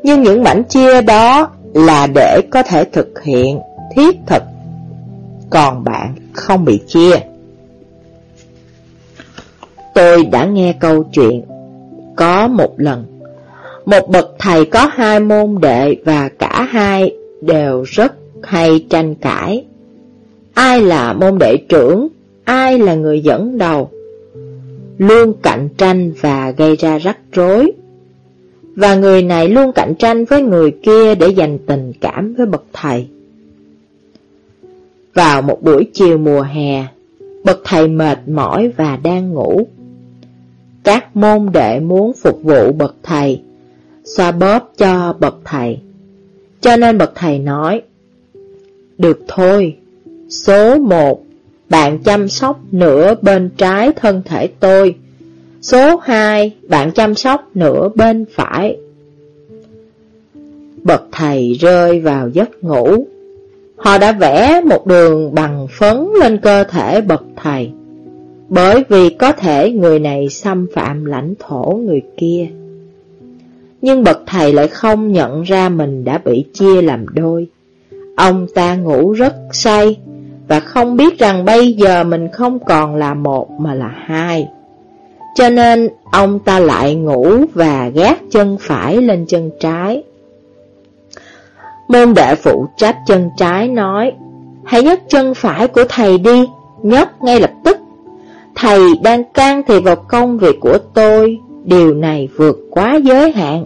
Nhưng những mảnh chia đó là để có thể thực hiện thiết thực, còn bạn không bị chia. Tôi đã nghe câu chuyện, có một lần, một bậc thầy có hai môn đệ và cả hai đều rất hay tranh cãi. Ai là môn đệ trưởng, ai là người dẫn đầu, luôn cạnh tranh và gây ra rắc rối. Và người này luôn cạnh tranh với người kia để giành tình cảm với bậc thầy. Vào một buổi chiều mùa hè, bậc thầy mệt mỏi và đang ngủ. Các môn đệ muốn phục vụ bậc thầy, xoa bóp cho bậc thầy. Cho nên bậc thầy nói, Được thôi, số một, bạn chăm sóc nửa bên trái thân thể tôi. Số hai, bạn chăm sóc nửa bên phải. Bậc thầy rơi vào giấc ngủ, Họ đã vẽ một đường bằng phấn lên cơ thể bậc thầy, bởi vì có thể người này xâm phạm lãnh thổ người kia. Nhưng bậc thầy lại không nhận ra mình đã bị chia làm đôi. Ông ta ngủ rất say và không biết rằng bây giờ mình không còn là một mà là hai. Cho nên ông ta lại ngủ và gác chân phải lên chân trái. Môn đệ phụ trách chân trái nói, hãy nhấc chân phải của thầy đi, nhấc ngay lập tức. Thầy đang can thiệp vào công việc của tôi, điều này vượt quá giới hạn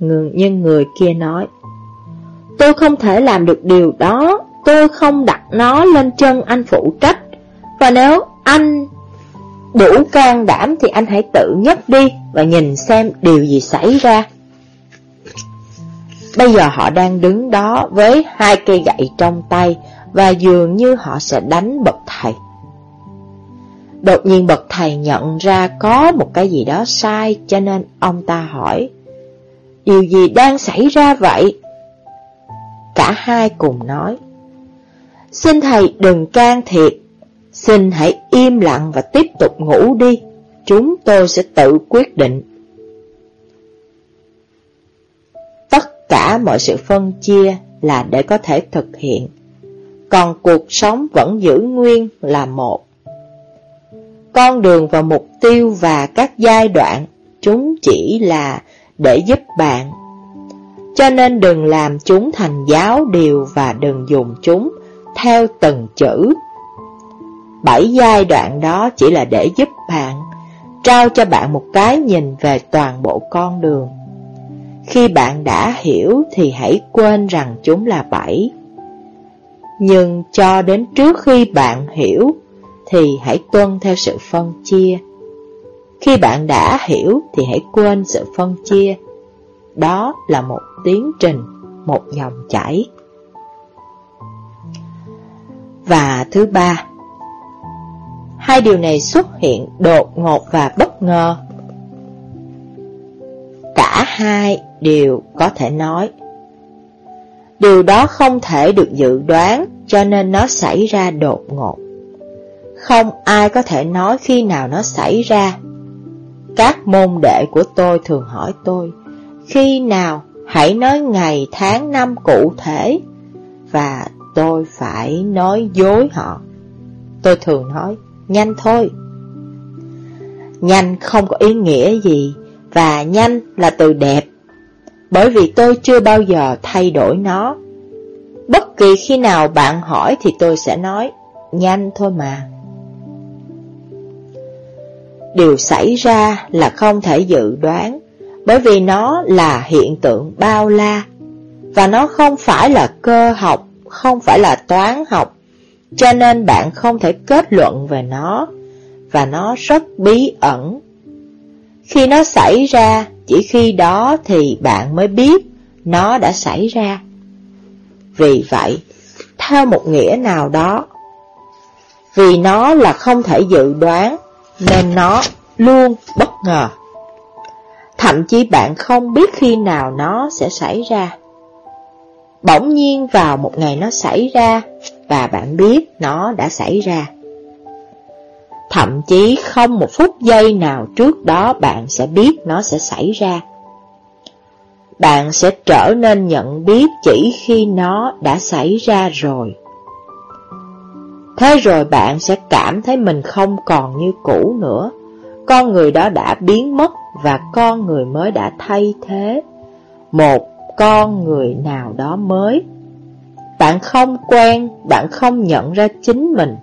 ngừng nhưng người kia nói, tôi không thể làm được điều đó, tôi không đặt nó lên chân anh phụ trách, và nếu anh đủ can đảm thì anh hãy tự nhấc đi và nhìn xem điều gì xảy ra. Bây giờ họ đang đứng đó với hai cây gậy trong tay và dường như họ sẽ đánh bậc thầy. Đột nhiên bậc thầy nhận ra có một cái gì đó sai cho nên ông ta hỏi Điều gì đang xảy ra vậy? Cả hai cùng nói, Xin thầy đừng can thiệp. Xin hãy im lặng và tiếp tục ngủ đi. Chúng tôi sẽ tự quyết định. Tất cả mọi sự phân chia là để có thể thực hiện. Còn cuộc sống vẫn giữ nguyên là một. Con đường và mục tiêu và các giai đoạn, Chúng chỉ là để giúp bạn. Cho nên đừng làm chúng thành giáo điều và đừng dùng chúng theo từng chữ. Bảy giai đoạn đó chỉ là để giúp bạn, Trao cho bạn một cái nhìn về toàn bộ con đường. Khi bạn đã hiểu thì hãy quên rằng chúng là bảy. Nhưng cho đến trước khi bạn hiểu Thì hãy tuân theo sự phân chia khi bạn đã hiểu thì hãy quên sự phân chia Đó là một tiến trình, một dòng chảy Và thứ ba Hai điều này xuất hiện đột ngột và bất ngờ. Cả hai đều có thể nói. Điều đó không thể được dự đoán cho nên nó xảy ra đột ngột. Không ai có thể nói khi nào nó xảy ra. Các môn đệ của tôi thường hỏi tôi, khi nào hãy nói ngày tháng năm cụ thể, và tôi phải nói dối họ. Tôi thường nói, nhanh thôi. Nhanh không có ý nghĩa gì, và nhanh là từ đẹp, bởi vì tôi chưa bao giờ thay đổi nó. Bất kỳ khi nào bạn hỏi thì tôi sẽ nói, nhanh thôi mà. Điều xảy ra là không thể dự đoán, bởi vì nó là hiện tượng bao la, và nó không phải là cơ học, không phải là toán học, cho nên bạn không thể kết luận về nó, và nó rất bí ẩn. Khi nó xảy ra, chỉ khi đó thì bạn mới biết nó đã xảy ra. Vì vậy, theo một nghĩa nào đó, vì nó là không thể dự đoán, nên nó luôn bất ngờ. Thậm chí bạn không biết khi nào nó sẽ xảy ra. Bỗng nhiên vào một ngày nó xảy ra, và bạn biết nó đã xảy ra. Thậm chí không một phút giây nào trước đó bạn sẽ biết nó sẽ xảy ra. Bạn sẽ trở nên nhận biết chỉ khi nó đã xảy ra rồi. Thế rồi bạn sẽ cảm thấy mình không còn như cũ nữa. Con người đó đã biến mất và con người mới đã thay thế. Một con người nào đó mới. Bạn không quen, bạn không nhận ra chính mình,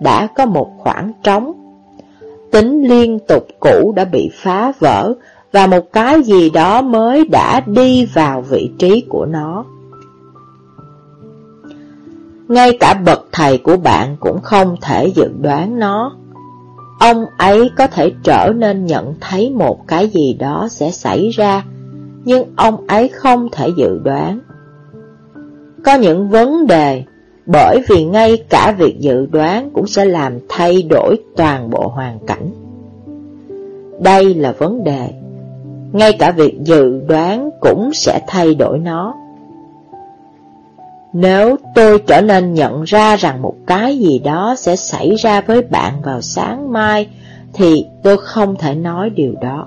đã có một khoảng trống. Tính liên tục cũ đã bị phá vỡ và một cái gì đó mới đã đi vào vị trí của nó. Ngay cả bậc thầy của bạn cũng không thể dự đoán nó. Ông ấy có thể trở nên nhận thấy một cái gì đó sẽ xảy ra, nhưng ông ấy không thể dự đoán. Có những vấn đề, bởi vì ngay cả việc dự đoán cũng sẽ làm thay đổi toàn bộ hoàn cảnh. Đây là vấn đề, ngay cả việc dự đoán cũng sẽ thay đổi nó. Nếu tôi trở nên nhận ra rằng một cái gì đó sẽ xảy ra với bạn vào sáng mai, thì tôi không thể nói điều đó.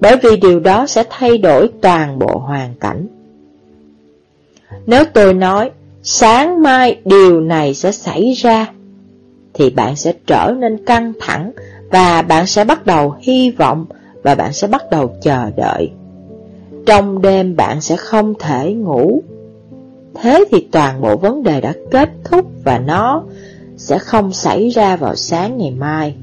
Bởi vì điều đó sẽ thay đổi toàn bộ hoàn cảnh. Nếu tôi nói, sáng mai điều này sẽ xảy ra, thì bạn sẽ trở nên căng thẳng và bạn sẽ bắt đầu hy vọng và bạn sẽ bắt đầu chờ đợi. Trong đêm bạn sẽ không thể ngủ. Thế thì toàn bộ vấn đề đã kết thúc và nó sẽ không xảy ra vào sáng ngày mai.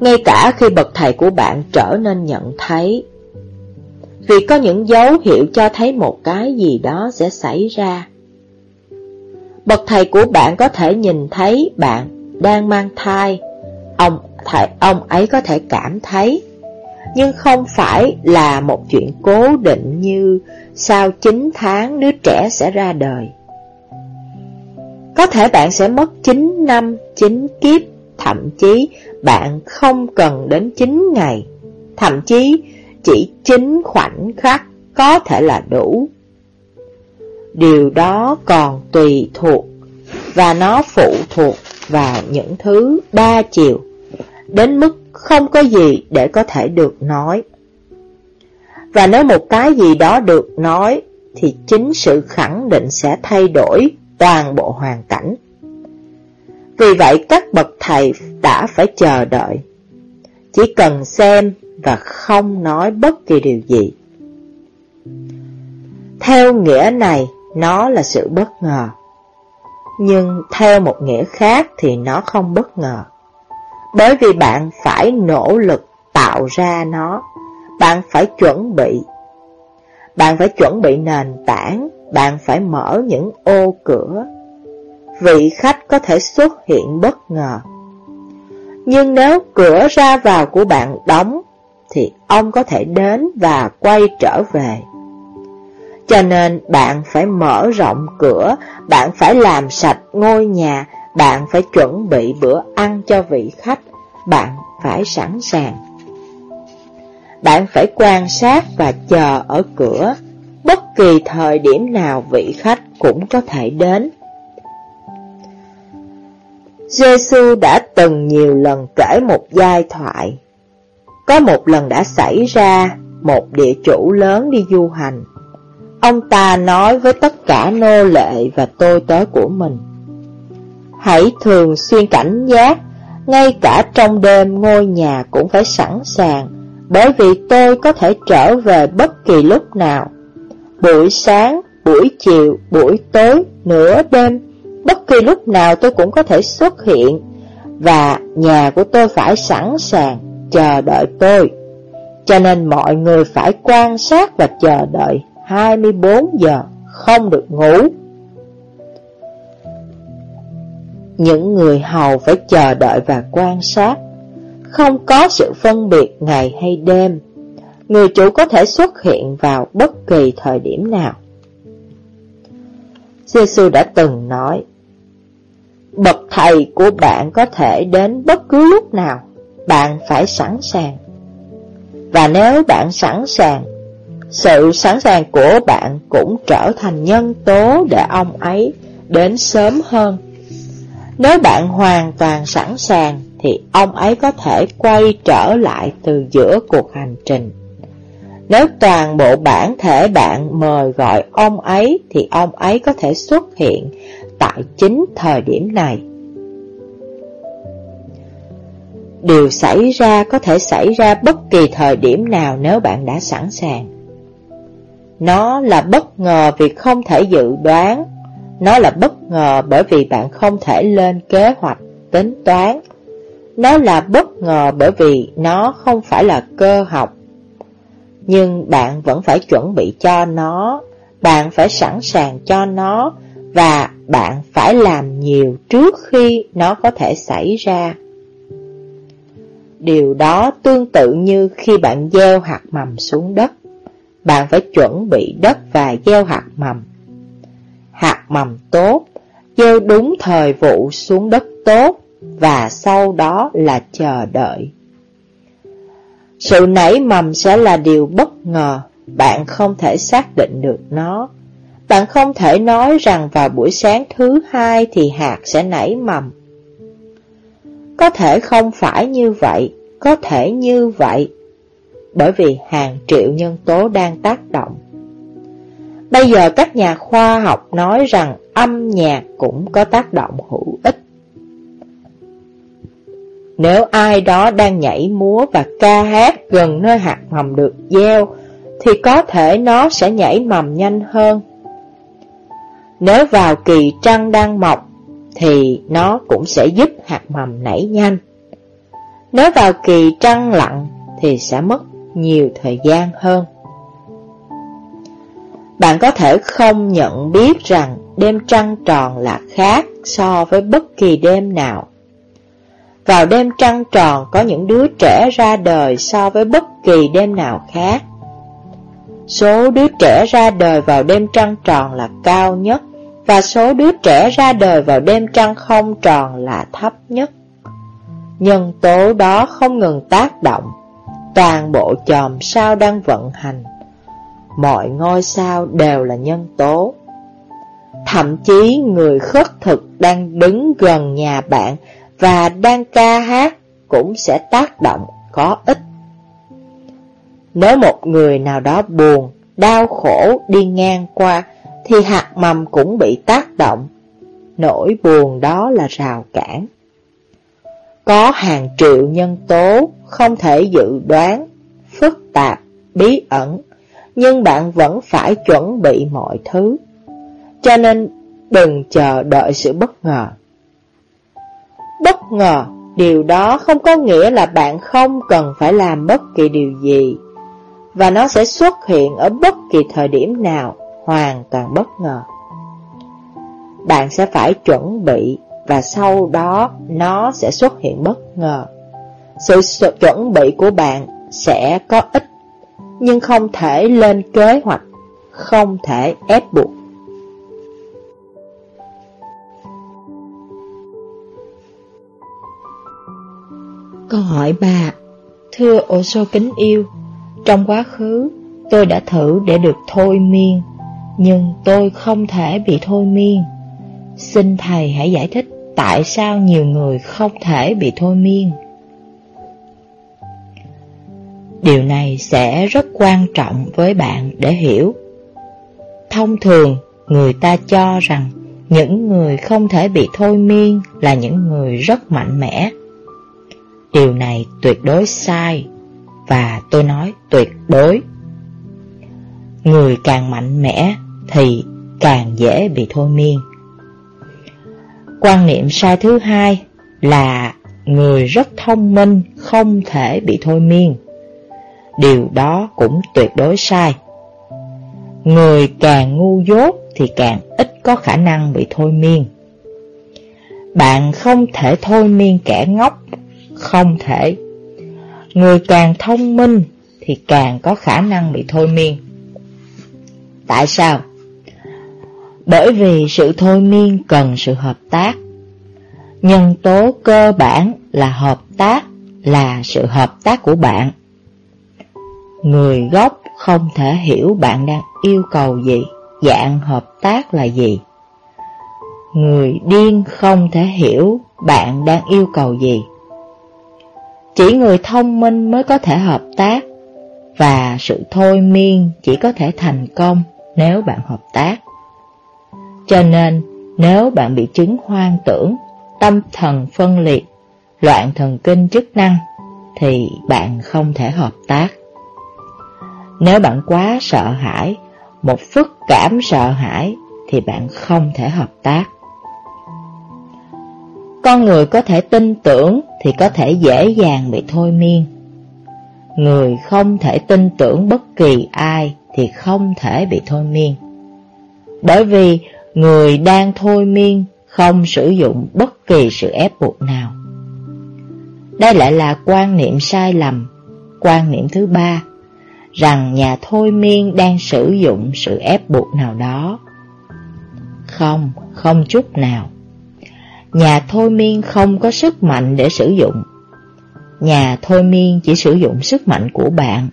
Ngay cả khi bậc thầy của bạn trở nên nhận thấy vì có những dấu hiệu cho thấy một cái gì đó sẽ xảy ra. Bậc thầy của bạn có thể nhìn thấy bạn đang mang thai, ông thầy ông ấy có thể cảm thấy nhưng không phải là một chuyện cố định như sau 9 tháng đứa trẻ sẽ ra đời. Có thể bạn sẽ mất 9 năm, 9 kiếp, thậm chí bạn không cần đến 9 ngày, thậm chí chỉ 9 khoảnh khắc có thể là đủ. Điều đó còn tùy thuộc và nó phụ thuộc vào những thứ đa chiều, đến mức không có gì để có thể được nói. Và nếu một cái gì đó được nói, thì chính sự khẳng định sẽ thay đổi toàn bộ hoàn cảnh. Vì vậy các bậc thầy đã phải chờ đợi, chỉ cần xem và không nói bất kỳ điều gì. Theo nghĩa này, nó là sự bất ngờ. Nhưng theo một nghĩa khác thì nó không bất ngờ. Bởi vì bạn phải nỗ lực tạo ra nó, bạn phải chuẩn bị. Bạn phải chuẩn bị nền tảng, bạn phải mở những ô cửa. Vị khách có thể xuất hiện bất ngờ. Nhưng nếu cửa ra vào của bạn đóng, thì ông có thể đến và quay trở về. Cho nên bạn phải mở rộng cửa, bạn phải làm sạch ngôi nhà, bạn phải chuẩn bị bữa ăn cho vị khách, bạn phải sẵn sàng. Bạn phải quan sát và chờ ở cửa, bất kỳ thời điểm nào vị khách cũng có thể đến. Giêsu đã từng nhiều lần kể một giai thoại. Có một lần đã xảy ra, một địa chủ lớn đi du hành. Ông ta nói với tất cả nô lệ và tôi tớ của mình Hãy thường xuyên cảnh giác Ngay cả trong đêm ngôi nhà cũng phải sẵn sàng Bởi vì tôi có thể trở về bất kỳ lúc nào Buổi sáng, buổi chiều, buổi tối, nửa đêm Bất kỳ lúc nào tôi cũng có thể xuất hiện Và nhà của tôi phải sẵn sàng chờ đợi tôi Cho nên mọi người phải quan sát và chờ đợi 24 giờ không được ngủ. Những người hầu phải chờ đợi và quan sát, không có sự phân biệt ngày hay đêm. Người chủ có thể xuất hiện vào bất kỳ thời điểm nào. giê đã từng nói, Bậc thầy của bạn có thể đến bất cứ lúc nào, bạn phải sẵn sàng. Và nếu bạn sẵn sàng, sự sẵn sàng của bạn cũng trở thành nhân tố để ông ấy đến sớm hơn. Nếu bạn hoàn toàn sẵn sàng, thì ông ấy có thể quay trở lại từ giữa cuộc hành trình. Nếu toàn bộ bản thể bạn mời gọi ông ấy, thì ông ấy có thể xuất hiện tại chính thời điểm này. Điều xảy ra có thể xảy ra bất kỳ thời điểm nào nếu bạn đã sẵn sàng. Nó là bất ngờ vì không thể dự đoán. Nó là bất ngờ bởi vì bạn không thể lên kế hoạch, tính toán. Nó là bất ngờ bởi vì nó không phải là cơ học. Nhưng bạn vẫn phải chuẩn bị cho nó, bạn phải sẵn sàng cho nó và bạn phải làm nhiều trước khi nó có thể xảy ra. Điều đó tương tự như khi bạn gieo hạt mầm xuống đất bạn phải chuẩn bị đất và gieo hạt mầm. Hạt mầm tốt, gieo đúng thời vụ xuống đất tốt, và sau đó là chờ đợi. Sự nảy mầm sẽ là điều bất ngờ, bạn không thể xác định được nó. Bạn không thể nói rằng vào buổi sáng thứ hai thì hạt sẽ nảy mầm. Có thể không phải như vậy, có thể như vậy, bởi vì hàng triệu nhân tố đang tác động. Bây giờ các nhà khoa học nói rằng âm nhạc cũng có tác động hữu ích. Nếu ai đó đang nhảy múa và ca hát gần nơi hạt mầm được gieo, thì có thể nó sẽ nhảy mầm nhanh hơn. Nếu vào kỳ trăng đang mọc, thì nó cũng sẽ giúp hạt mầm nảy nhanh. Nếu vào kỳ trăng lặng, thì sẽ mất nhiều thời gian hơn. Bạn có thể không nhận biết rằng đêm trăng tròn là khác so với bất kỳ đêm nào. vào đêm trăng tròn có những đứa trẻ ra đời so với bất kỳ đêm nào khác. Số đứa trẻ ra đời vào đêm trăng tròn là cao nhất và số đứa trẻ ra đời vào đêm trăng không tròn là thấp nhất. Nhân tố đó không ngừng tác động, toàn bộ chòm sao đang vận hành. Mọi ngôi sao đều là nhân tố. Thậm chí người khất thực đang đứng gần nhà bạn và đang ca hát cũng sẽ tác động có ích. Nếu một người nào đó buồn, đau khổ đi ngang qua, thì hạt mầm cũng bị tác động. Nỗi buồn đó là rào cản. Có hàng triệu nhân tố không thể dự đoán, phức tạp, bí ẩn, nhưng bạn vẫn phải chuẩn bị mọi thứ. Cho nên đừng chờ đợi sự bất ngờ. Bất ngờ, điều đó không có nghĩa là bạn không cần phải làm bất kỳ điều gì, và nó sẽ xuất hiện ở bất kỳ thời điểm nào, hoàn toàn bất ngờ. Bạn sẽ phải chuẩn bị, và sau đó nó sẽ xuất hiện bất ngờ. Sự chuẩn bị của bạn sẽ có ích, nhưng không thể lên kế hoạch, không thể ép buộc. Câu hỏi bà Thưa ổ sô kính yêu Trong quá khứ tôi đã thử để được thôi miên Nhưng tôi không thể bị thôi miên. Xin Thầy hãy giải thích tại sao nhiều người không thể bị thôi miên. Điều này sẽ rất quan trọng với bạn để hiểu. Thông thường, người ta cho rằng những người không thể bị thôi miên là những người rất mạnh mẽ. Điều này tuyệt đối sai, Và tôi nói tuyệt đối. Người càng mạnh mẽ thì càng dễ bị thôi miên. Quan niệm sai thứ hai là người rất thông minh không thể bị thôi miên. Điều đó cũng tuyệt đối sai Người càng ngu dốt thì càng ít có khả năng bị thôi miên Bạn không thể thôi miên kẻ ngốc không thể. Người càng thông minh thì càng có khả năng bị thôi miên. Tại sao? Bởi vì sự thôi miên cần sự hợp tác. Nhân tố cơ bản là hợp tác, là sự hợp tác của bạn. Người gốc không thể hiểu bạn đang yêu cầu gì, dạng hợp tác là gì. Người điên không thể hiểu bạn đang yêu cầu gì. Chỉ người thông minh mới có thể hợp tác Và sự thôi miên chỉ có thể thành công nếu bạn hợp tác Cho nên nếu bạn bị chứng hoang tưởng, tâm thần phân liệt, loạn thần kinh chức năng Thì bạn không thể hợp tác nếu bạn quá sợ hãi, một phức cảm sợ hãi Thì bạn không thể hợp tác con người có thể tin tưởng thì có thể dễ dàng bị thôi miên. Người không thể tin tưởng bất kỳ ai thì không thể bị thôi miên. Bởi vì người đang thôi miên không sử dụng bất kỳ sự ép buộc nào. Đây lại là quan niệm sai lầm, quan niệm thứ ba, rằng nhà thôi miên đang sử dụng sự ép buộc nào đó. Không, không chút nào. Nhà thôi miên không có sức mạnh để sử dụng. Nhà thôi miên chỉ sử dụng sức mạnh của bạn,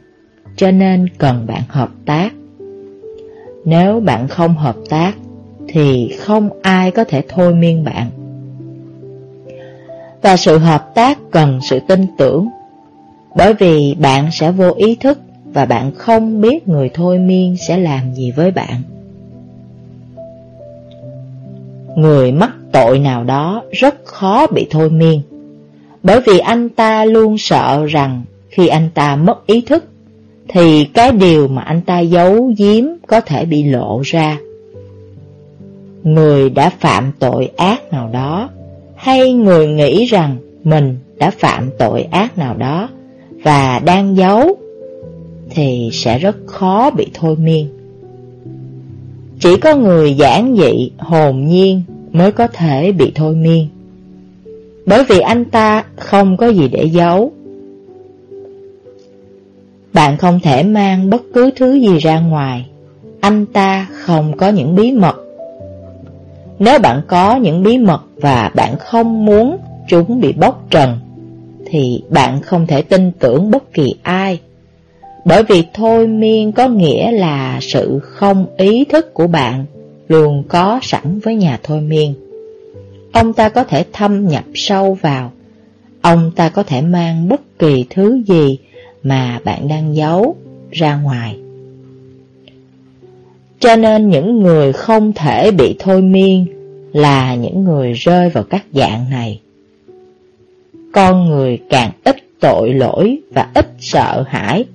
cho nên cần bạn hợp tác. Nếu bạn không hợp tác, thì không ai có thể thôi miên bạn. Và sự hợp tác cần sự tin tưởng, bởi vì bạn sẽ vô ý thức và bạn không biết người thôi miên sẽ làm gì với bạn. Người mắc tội nào đó rất khó bị thôi miên. Bởi vì anh ta luôn sợ rằng khi anh ta mất ý thức, thì cái điều mà anh ta giấu giếm có thể bị lộ ra. Người đã phạm tội ác nào đó, hay người nghĩ rằng mình đã phạm tội ác nào đó và đang giấu, thì sẽ rất khó bị thôi miên. Chỉ có người giản dị, hồn nhiên mới có thể bị thôi miên. Bởi vì anh ta không có gì để giấu. Bạn không thể mang bất cứ thứ gì ra ngoài. Anh ta không có những bí mật. Nếu bạn có những bí mật và bạn không muốn chúng bị bóc trần, thì bạn không thể tin tưởng bất kỳ ai. Bởi vì thôi miên có nghĩa là sự không ý thức của bạn luôn có sẵn với nhà thôi miên. Ông ta có thể thâm nhập sâu vào, ông ta có thể mang bất kỳ thứ gì mà bạn đang giấu ra ngoài. Cho nên những người không thể bị thôi miên là những người rơi vào các dạng này. Con người càng ít tội lỗi và ít sợ hãi,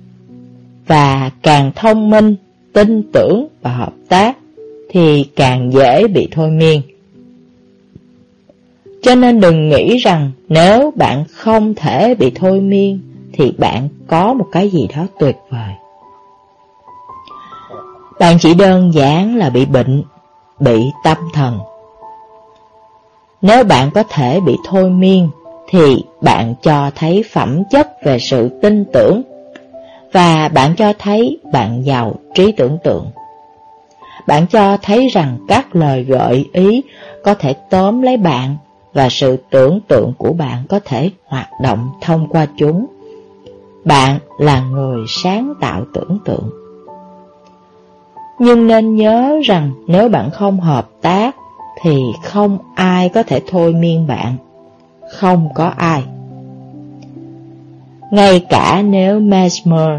và càng thông minh, tin tưởng và hợp tác, thì càng dễ bị thôi miên. Cho nên đừng nghĩ rằng nếu bạn không thể bị thôi miên thì bạn có một cái gì đó tuyệt vời. Bạn chỉ đơn giản là bị bệnh, bị tâm thần. Nếu bạn có thể bị thôi miên thì bạn cho thấy phẩm chất về sự tin tưởng và bạn cho thấy bạn giàu trí tưởng tượng. Bạn cho thấy rằng các lời gợi ý có thể tóm lấy bạn và sự tưởng tượng của bạn có thể hoạt động thông qua chúng. Bạn là người sáng tạo tưởng tượng. Nhưng nên nhớ rằng nếu bạn không hợp tác thì không ai có thể thôi miên bạn. Không có ai. Ngay cả nếu Mesmer,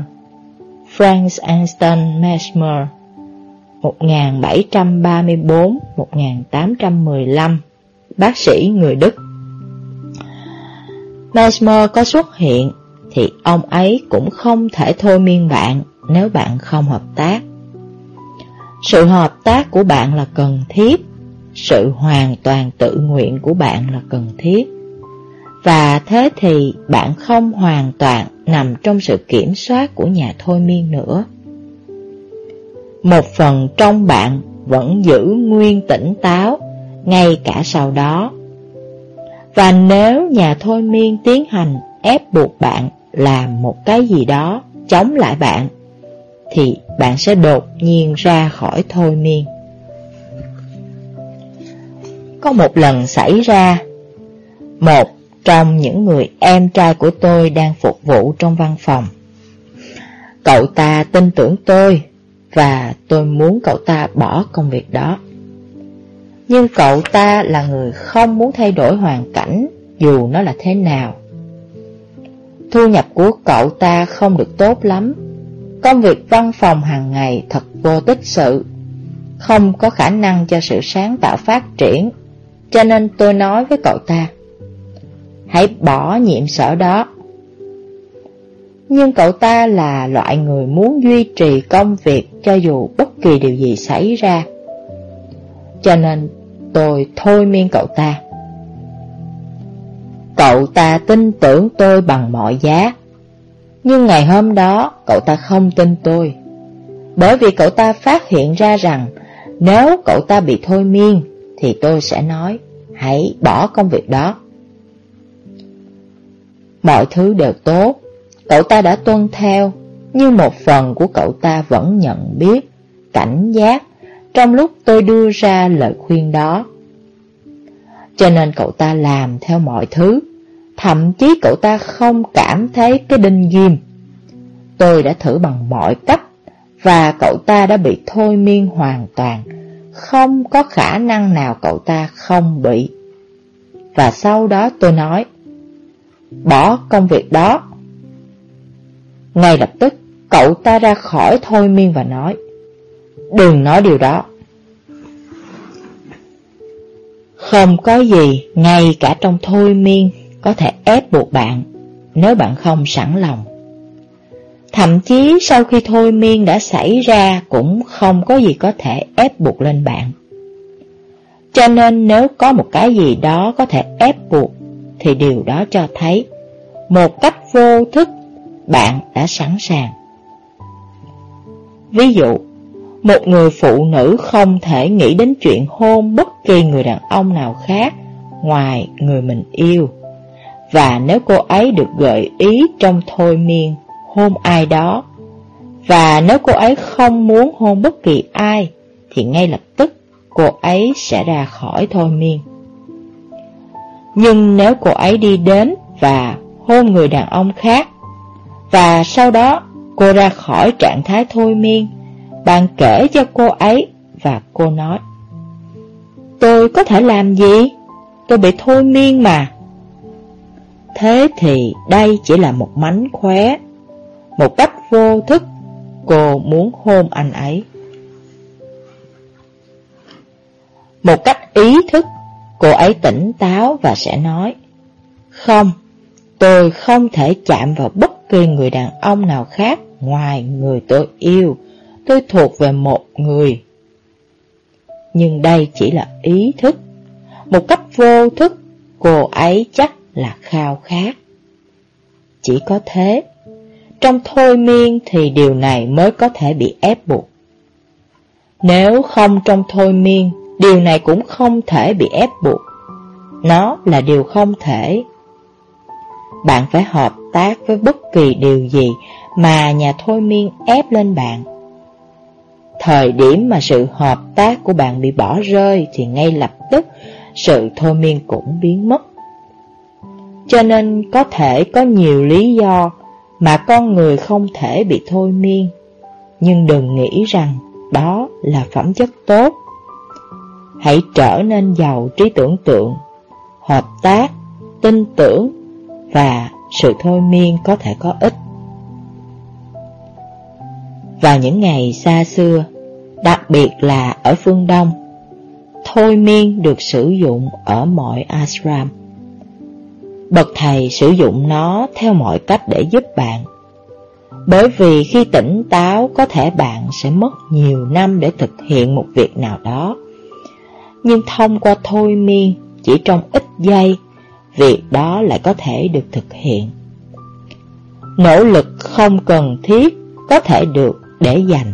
Frank Anston Mesmer 1734-1815 Bác sĩ người Đức Mesmer có xuất hiện thì ông ấy cũng không thể thôi miên bạn nếu bạn không hợp tác. Sự hợp tác của bạn là cần thiết, sự hoàn toàn tự nguyện của bạn là cần thiết. Và thế thì bạn không hoàn toàn nằm trong sự kiểm soát của nhà thôi miên nữa. Một phần trong bạn vẫn giữ nguyên tỉnh táo ngay cả sau đó. Và nếu nhà thôi miên tiến hành ép buộc bạn làm một cái gì đó chống lại bạn, thì bạn sẽ đột nhiên ra khỏi thôi miên. Có một lần xảy ra, một trong những người em trai của tôi đang phục vụ trong văn phòng. Cậu ta tin tưởng tôi và tôi muốn cậu ta bỏ công việc đó. Nhưng cậu ta là người không muốn thay đổi hoàn cảnh dù nó là thế nào. Thu nhập của cậu ta không được tốt lắm. Công việc văn phòng hàng ngày thật vô tích sự, không có khả năng cho sự sáng tạo phát triển. Cho nên tôi nói với cậu ta, hãy bỏ nhiệm sở đó. Nhưng cậu ta là loại người muốn duy trì công việc cho dù bất kỳ điều gì xảy ra. Cho nên tôi thôi miên cậu ta. Cậu ta tin tưởng tôi bằng mọi giá. Nhưng ngày hôm đó, cậu ta không tin tôi. Bởi vì cậu ta phát hiện ra rằng, nếu cậu ta bị thôi miên, thì tôi sẽ nói, hãy bỏ công việc đó. Mọi thứ đều tốt, cậu ta đã tuân theo, nhưng một phần của cậu ta vẫn nhận biết, cảnh giác trong lúc tôi đưa ra lời khuyên đó. Cho nên cậu ta làm theo mọi thứ, thậm chí cậu ta không cảm thấy cái đinh ghim. Tôi đã thử bằng mọi cách, và cậu ta đã bị thôi miên hoàn toàn, không có khả năng nào cậu ta không bị. Và sau đó tôi nói, bỏ công việc đó. Ngay lập tức, cậu ta ra khỏi thôi miên và nói, đừng nói điều đó. Không có gì, ngay cả trong thôi miên, có thể ép buộc bạn, nếu bạn không sẵn lòng. Thậm chí sau khi thôi miên đã xảy ra cũng không có gì có thể ép buộc lên bạn. Cho nên nếu có một cái gì đó có thể ép buộc, thì điều đó cho thấy, một cách vô thức, bạn đã sẵn sàng. Ví dụ, một người phụ nữ không thể nghĩ đến chuyện hôn bất kỳ người đàn ông nào khác ngoài người mình yêu. Và nếu cô ấy được gợi ý trong thôi miên hôn ai đó, và nếu cô ấy không muốn hôn bất kỳ ai, thì ngay lập tức cô ấy sẽ ra khỏi thôi miên. Nhưng nếu cô ấy đi đến và hôn người đàn ông khác, và sau đó cô ra khỏi trạng thái thôi miên, bạn kể cho cô ấy và cô nói Tôi có thể làm gì? Tôi bị thôi miên mà. Thế thì đây chỉ là một mánh khóe, một cách vô thức cô muốn hôn anh ấy. Một cách ý thức, cô ấy tỉnh táo và sẽ nói Không, tôi không thể chạm vào bất kỳ người đàn ông nào khác ngoài người tôi yêu. Tôi thuộc về một người. Nhưng đây chỉ là ý thức. Một cách vô thức, cô ấy chắc là khao khát. Chỉ có thế, trong thôi miên thì điều này mới có thể bị ép buộc. Nếu không trong thôi miên, điều này cũng không thể bị ép buộc. Nó là điều không thể. Bạn phải hợp tác với bất kỳ điều gì mà nhà thôi miên ép lên bạn. Thời điểm mà sự hợp tác của bạn bị bỏ rơi thì ngay lập tức sự thôi miên cũng biến mất. Cho nên có thể có nhiều lý do mà con người không thể bị thôi miên. Nhưng đừng nghĩ rằng đó là phẩm chất tốt. Hãy trở nên giàu trí tưởng tượng, hợp tác, tin tưởng và sự thôi miên có thể có ích. Vào những ngày xa xưa, đặc biệt là ở phương Đông, thôi miên được sử dụng ở mọi ashram. Bậc thầy sử dụng nó theo mọi cách để giúp bạn. Bởi vì khi tỉnh táo có thể bạn sẽ mất nhiều năm để thực hiện một việc nào đó. Nhưng thông qua thôi miên, chỉ trong ít giây, việc đó lại có thể được thực hiện. Nỗ lực không cần thiết có thể được để dành.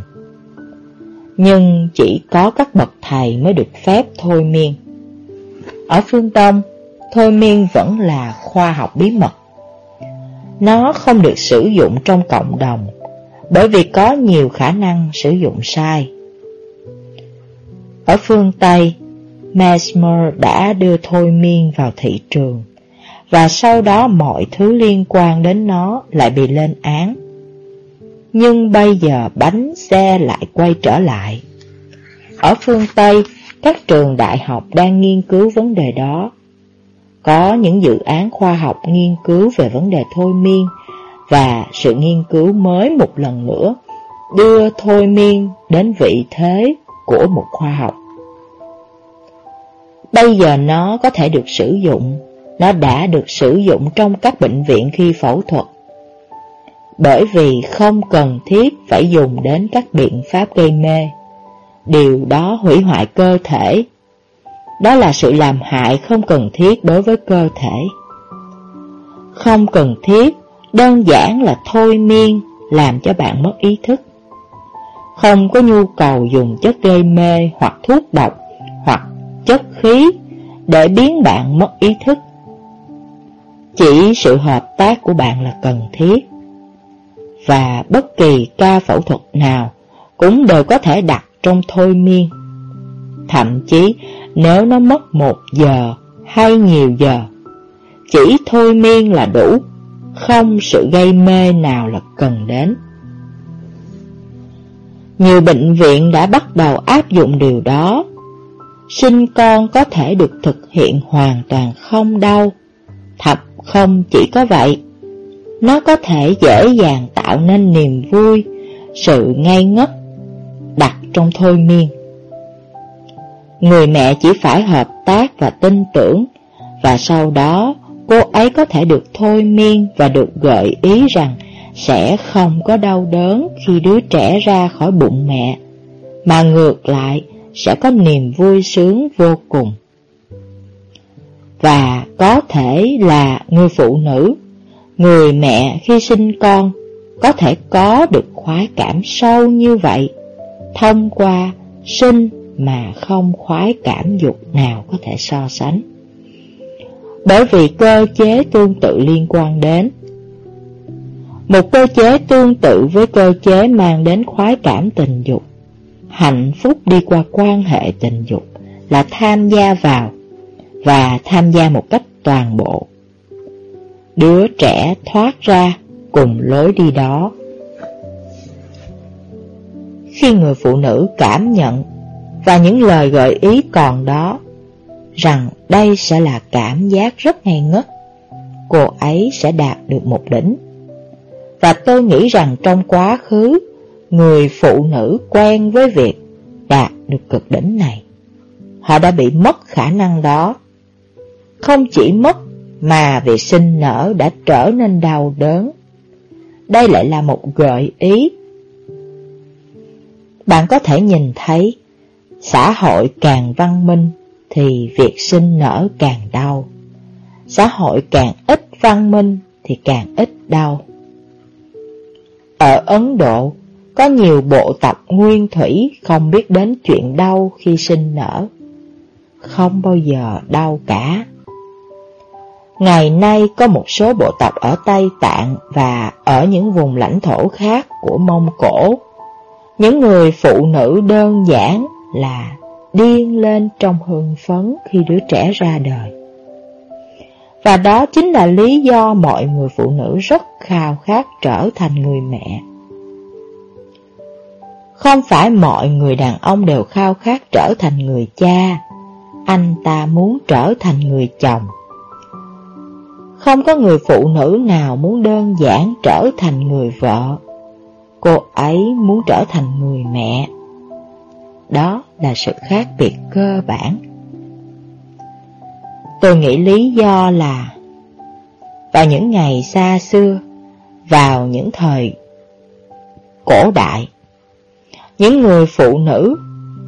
Nhưng chỉ có các bậc thầy mới được phép thôi miên. Ở phương Đông, thôi miên vẫn là khoa học bí mật. Nó không được sử dụng trong cộng đồng, bởi vì có nhiều khả năng sử dụng sai. Ở phương Tây, Mesmer đã đưa thôi miên vào thị trường, và sau đó mọi thứ liên quan đến nó lại bị lên án. Nhưng bây giờ bánh xe lại quay trở lại. Ở phương Tây, các trường đại học đang nghiên cứu vấn đề đó. Có những dự án khoa học nghiên cứu về vấn đề thôi miên và sự nghiên cứu mới một lần nữa đưa thôi miên đến vị thế của một khoa học. Bây giờ nó có thể được sử dụng, nó đã được sử dụng trong các bệnh viện khi phẫu thuật. Bởi vì không cần thiết phải dùng đến các biện pháp gây mê. Điều đó hủy hoại cơ thể. Đó là sự làm hại không cần thiết đối với cơ thể. Không cần thiết, đơn giản là thôi miên làm cho bạn mất ý thức. Không có nhu cầu dùng chất gây mê hoặc thuốc độc hoặc chất khí để biến bạn mất ý thức. Chỉ sự hợp tác của bạn là cần thiết. Và bất kỳ ca phẫu thuật nào cũng đều có thể đặt trong thôi miên. Thậm chí nếu nó mất một giờ hay nhiều giờ, chỉ thôi miên là đủ, không sự gây mê nào là cần đến. Nhiều bệnh viện đã bắt đầu áp dụng điều đó. Sinh con có thể được thực hiện hoàn toàn không đau. Thật không chỉ có vậy, nó có thể dễ dàng tạo nên niềm vui, sự ngây ngất đặt trong thôi miên. Người mẹ chỉ phải hợp tác và tin tưởng, và sau đó cô ấy có thể được thôi miên và được gợi ý rằng sẽ không có đau đớn khi đứa trẻ ra khỏi bụng mẹ, mà ngược lại sẽ có niềm vui sướng vô cùng. Và có thể là người phụ nữ, người mẹ khi sinh con có thể có được khoái cảm sâu như vậy thông qua sinh mà không khoái cảm dục nào có thể so sánh. Bởi vì cơ chế tương tự liên quan đến Một cơ chế tương tự với cơ chế mang đến khoái cảm tình dục Hạnh phúc đi qua quan hệ tình dục là tham gia vào Và tham gia một cách toàn bộ Đứa trẻ thoát ra cùng lối đi đó Khi người phụ nữ cảm nhận và những lời gợi ý còn đó rằng đây sẽ là cảm giác rất ngây ngất, cô ấy sẽ đạt được một đỉnh. Và tôi nghĩ rằng trong quá khứ, người phụ nữ quen với việc đạt được cực đỉnh này. Họ đã bị mất khả năng đó. Không chỉ mất mà việc sinh nở đã trở nên đau đớn. Đây lại là một gợi ý. Bạn có thể nhìn thấy xã hội càng văn minh thì việc sinh nở càng đau. Xã hội càng ít văn minh thì càng ít đau. Ở Ấn Độ, có nhiều bộ tộc nguyên thủy không biết đến chuyện đau khi sinh nở. Không bao giờ đau cả. Ngày nay có một số bộ tộc ở Tây Tạng và ở những vùng lãnh thổ khác của Mông Cổ. Những người phụ nữ đơn giản là điên lên trong hưng phấn khi đứa trẻ ra đời. Và đó chính là lý do mọi người phụ nữ rất khao khát trở thành người mẹ. Không phải mọi người đàn ông đều khao khát trở thành người cha, anh ta muốn trở thành người chồng. Không có người phụ nữ nào muốn đơn giản trở thành người vợ, cô ấy muốn trở thành người mẹ. Đó là sự khác biệt cơ bản. Tôi nghĩ lý do là vào những ngày xa xưa, vào những thời cổ đại, những người phụ nữ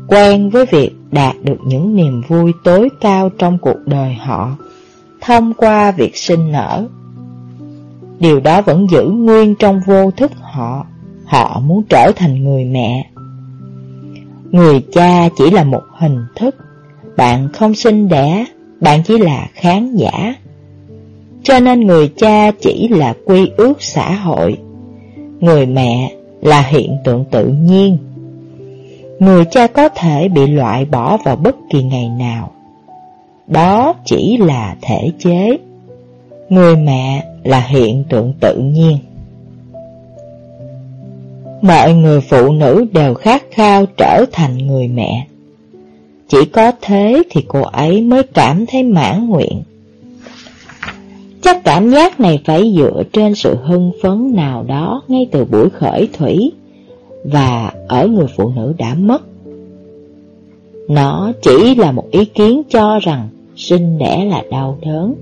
quen với việc đạt được những niềm vui tối cao trong cuộc đời họ thông qua việc sinh nở. Điều đó vẫn giữ nguyên trong vô thức họ, họ muốn trở thành người mẹ Người cha chỉ là một hình thức, bạn không sinh đẻ, bạn chỉ là khán giả. Cho nên người cha chỉ là quy ước xã hội, người mẹ là hiện tượng tự nhiên. Người cha có thể bị loại bỏ vào bất kỳ ngày nào. Đó chỉ là thể chế. Người mẹ là hiện tượng tự nhiên. Mọi người phụ nữ đều khát khao trở thành người mẹ. Chỉ có thế thì cô ấy mới cảm thấy mãn nguyện. Chắc cảm giác này phải dựa trên sự hưng phấn nào đó ngay từ buổi khởi thủy và ở người phụ nữ đã mất. Nó chỉ là một ý kiến cho rằng sinh đẻ là đau đớn.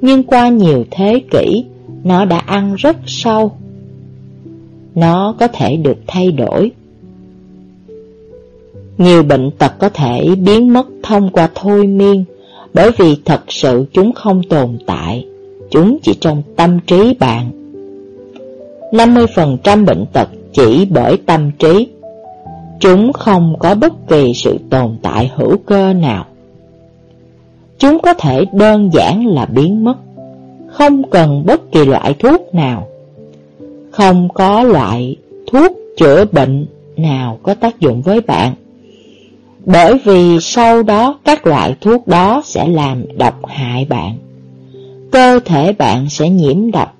Nhưng qua nhiều thế kỷ, nó đã ăn rất sâu nó có thể được thay đổi. Nhiều bệnh tật có thể biến mất thông qua thôi miên, bởi vì thật sự chúng không tồn tại, chúng chỉ trong tâm trí bạn. 50% bệnh tật chỉ bởi tâm trí, chúng không có bất kỳ sự tồn tại hữu cơ nào. Chúng có thể đơn giản là biến mất, không cần bất kỳ loại thuốc nào không có loại thuốc chữa bệnh nào có tác dụng với bạn. Bởi vì sau đó các loại thuốc đó sẽ làm độc hại bạn. Cơ thể bạn sẽ nhiễm độc,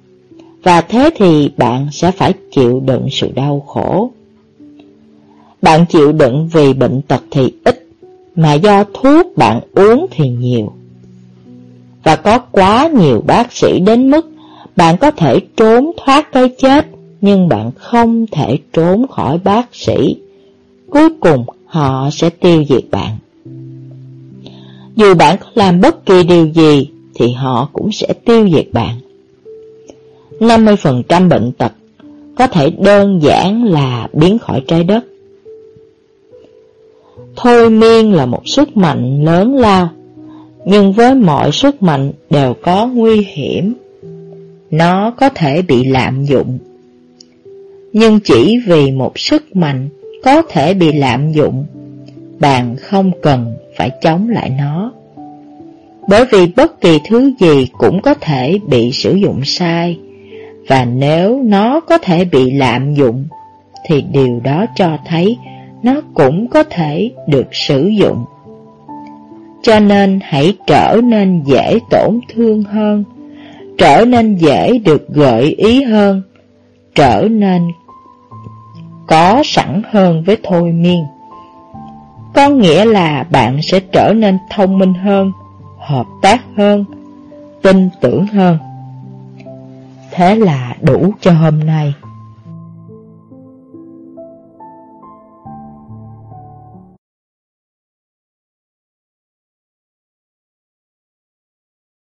và thế thì bạn sẽ phải chịu đựng sự đau khổ. Bạn chịu đựng vì bệnh tật thì ít, mà do thuốc bạn uống thì nhiều. Và có quá nhiều bác sĩ đến mức bạn có thể trốn thoát cái chết, nhưng bạn không thể trốn khỏi bác sĩ. Cuối cùng họ sẽ tiêu diệt bạn. Dù bạn có làm bất kỳ điều gì thì họ cũng sẽ tiêu diệt bạn. 50% bệnh tật có thể đơn giản là biến khỏi trái đất. Thôi miên là một sức mạnh lớn lao, nhưng với mọi sức mạnh đều có nguy hiểm nó có thể bị lạm dụng. Nhưng chỉ vì một sức mạnh có thể bị lạm dụng, bạn không cần phải chống lại nó. Bởi vì bất kỳ thứ gì cũng có thể bị sử dụng sai, và nếu nó có thể bị lạm dụng, thì điều đó cho thấy nó cũng có thể được sử dụng. Cho nên hãy trở nên dễ tổn thương hơn, trở nên dễ được gợi ý hơn, trở nên có sẵn hơn với thôi miên. Có nghĩa là bạn sẽ trở nên thông minh hơn, hợp tác hơn, tin tưởng hơn. Thế là đủ cho hôm nay.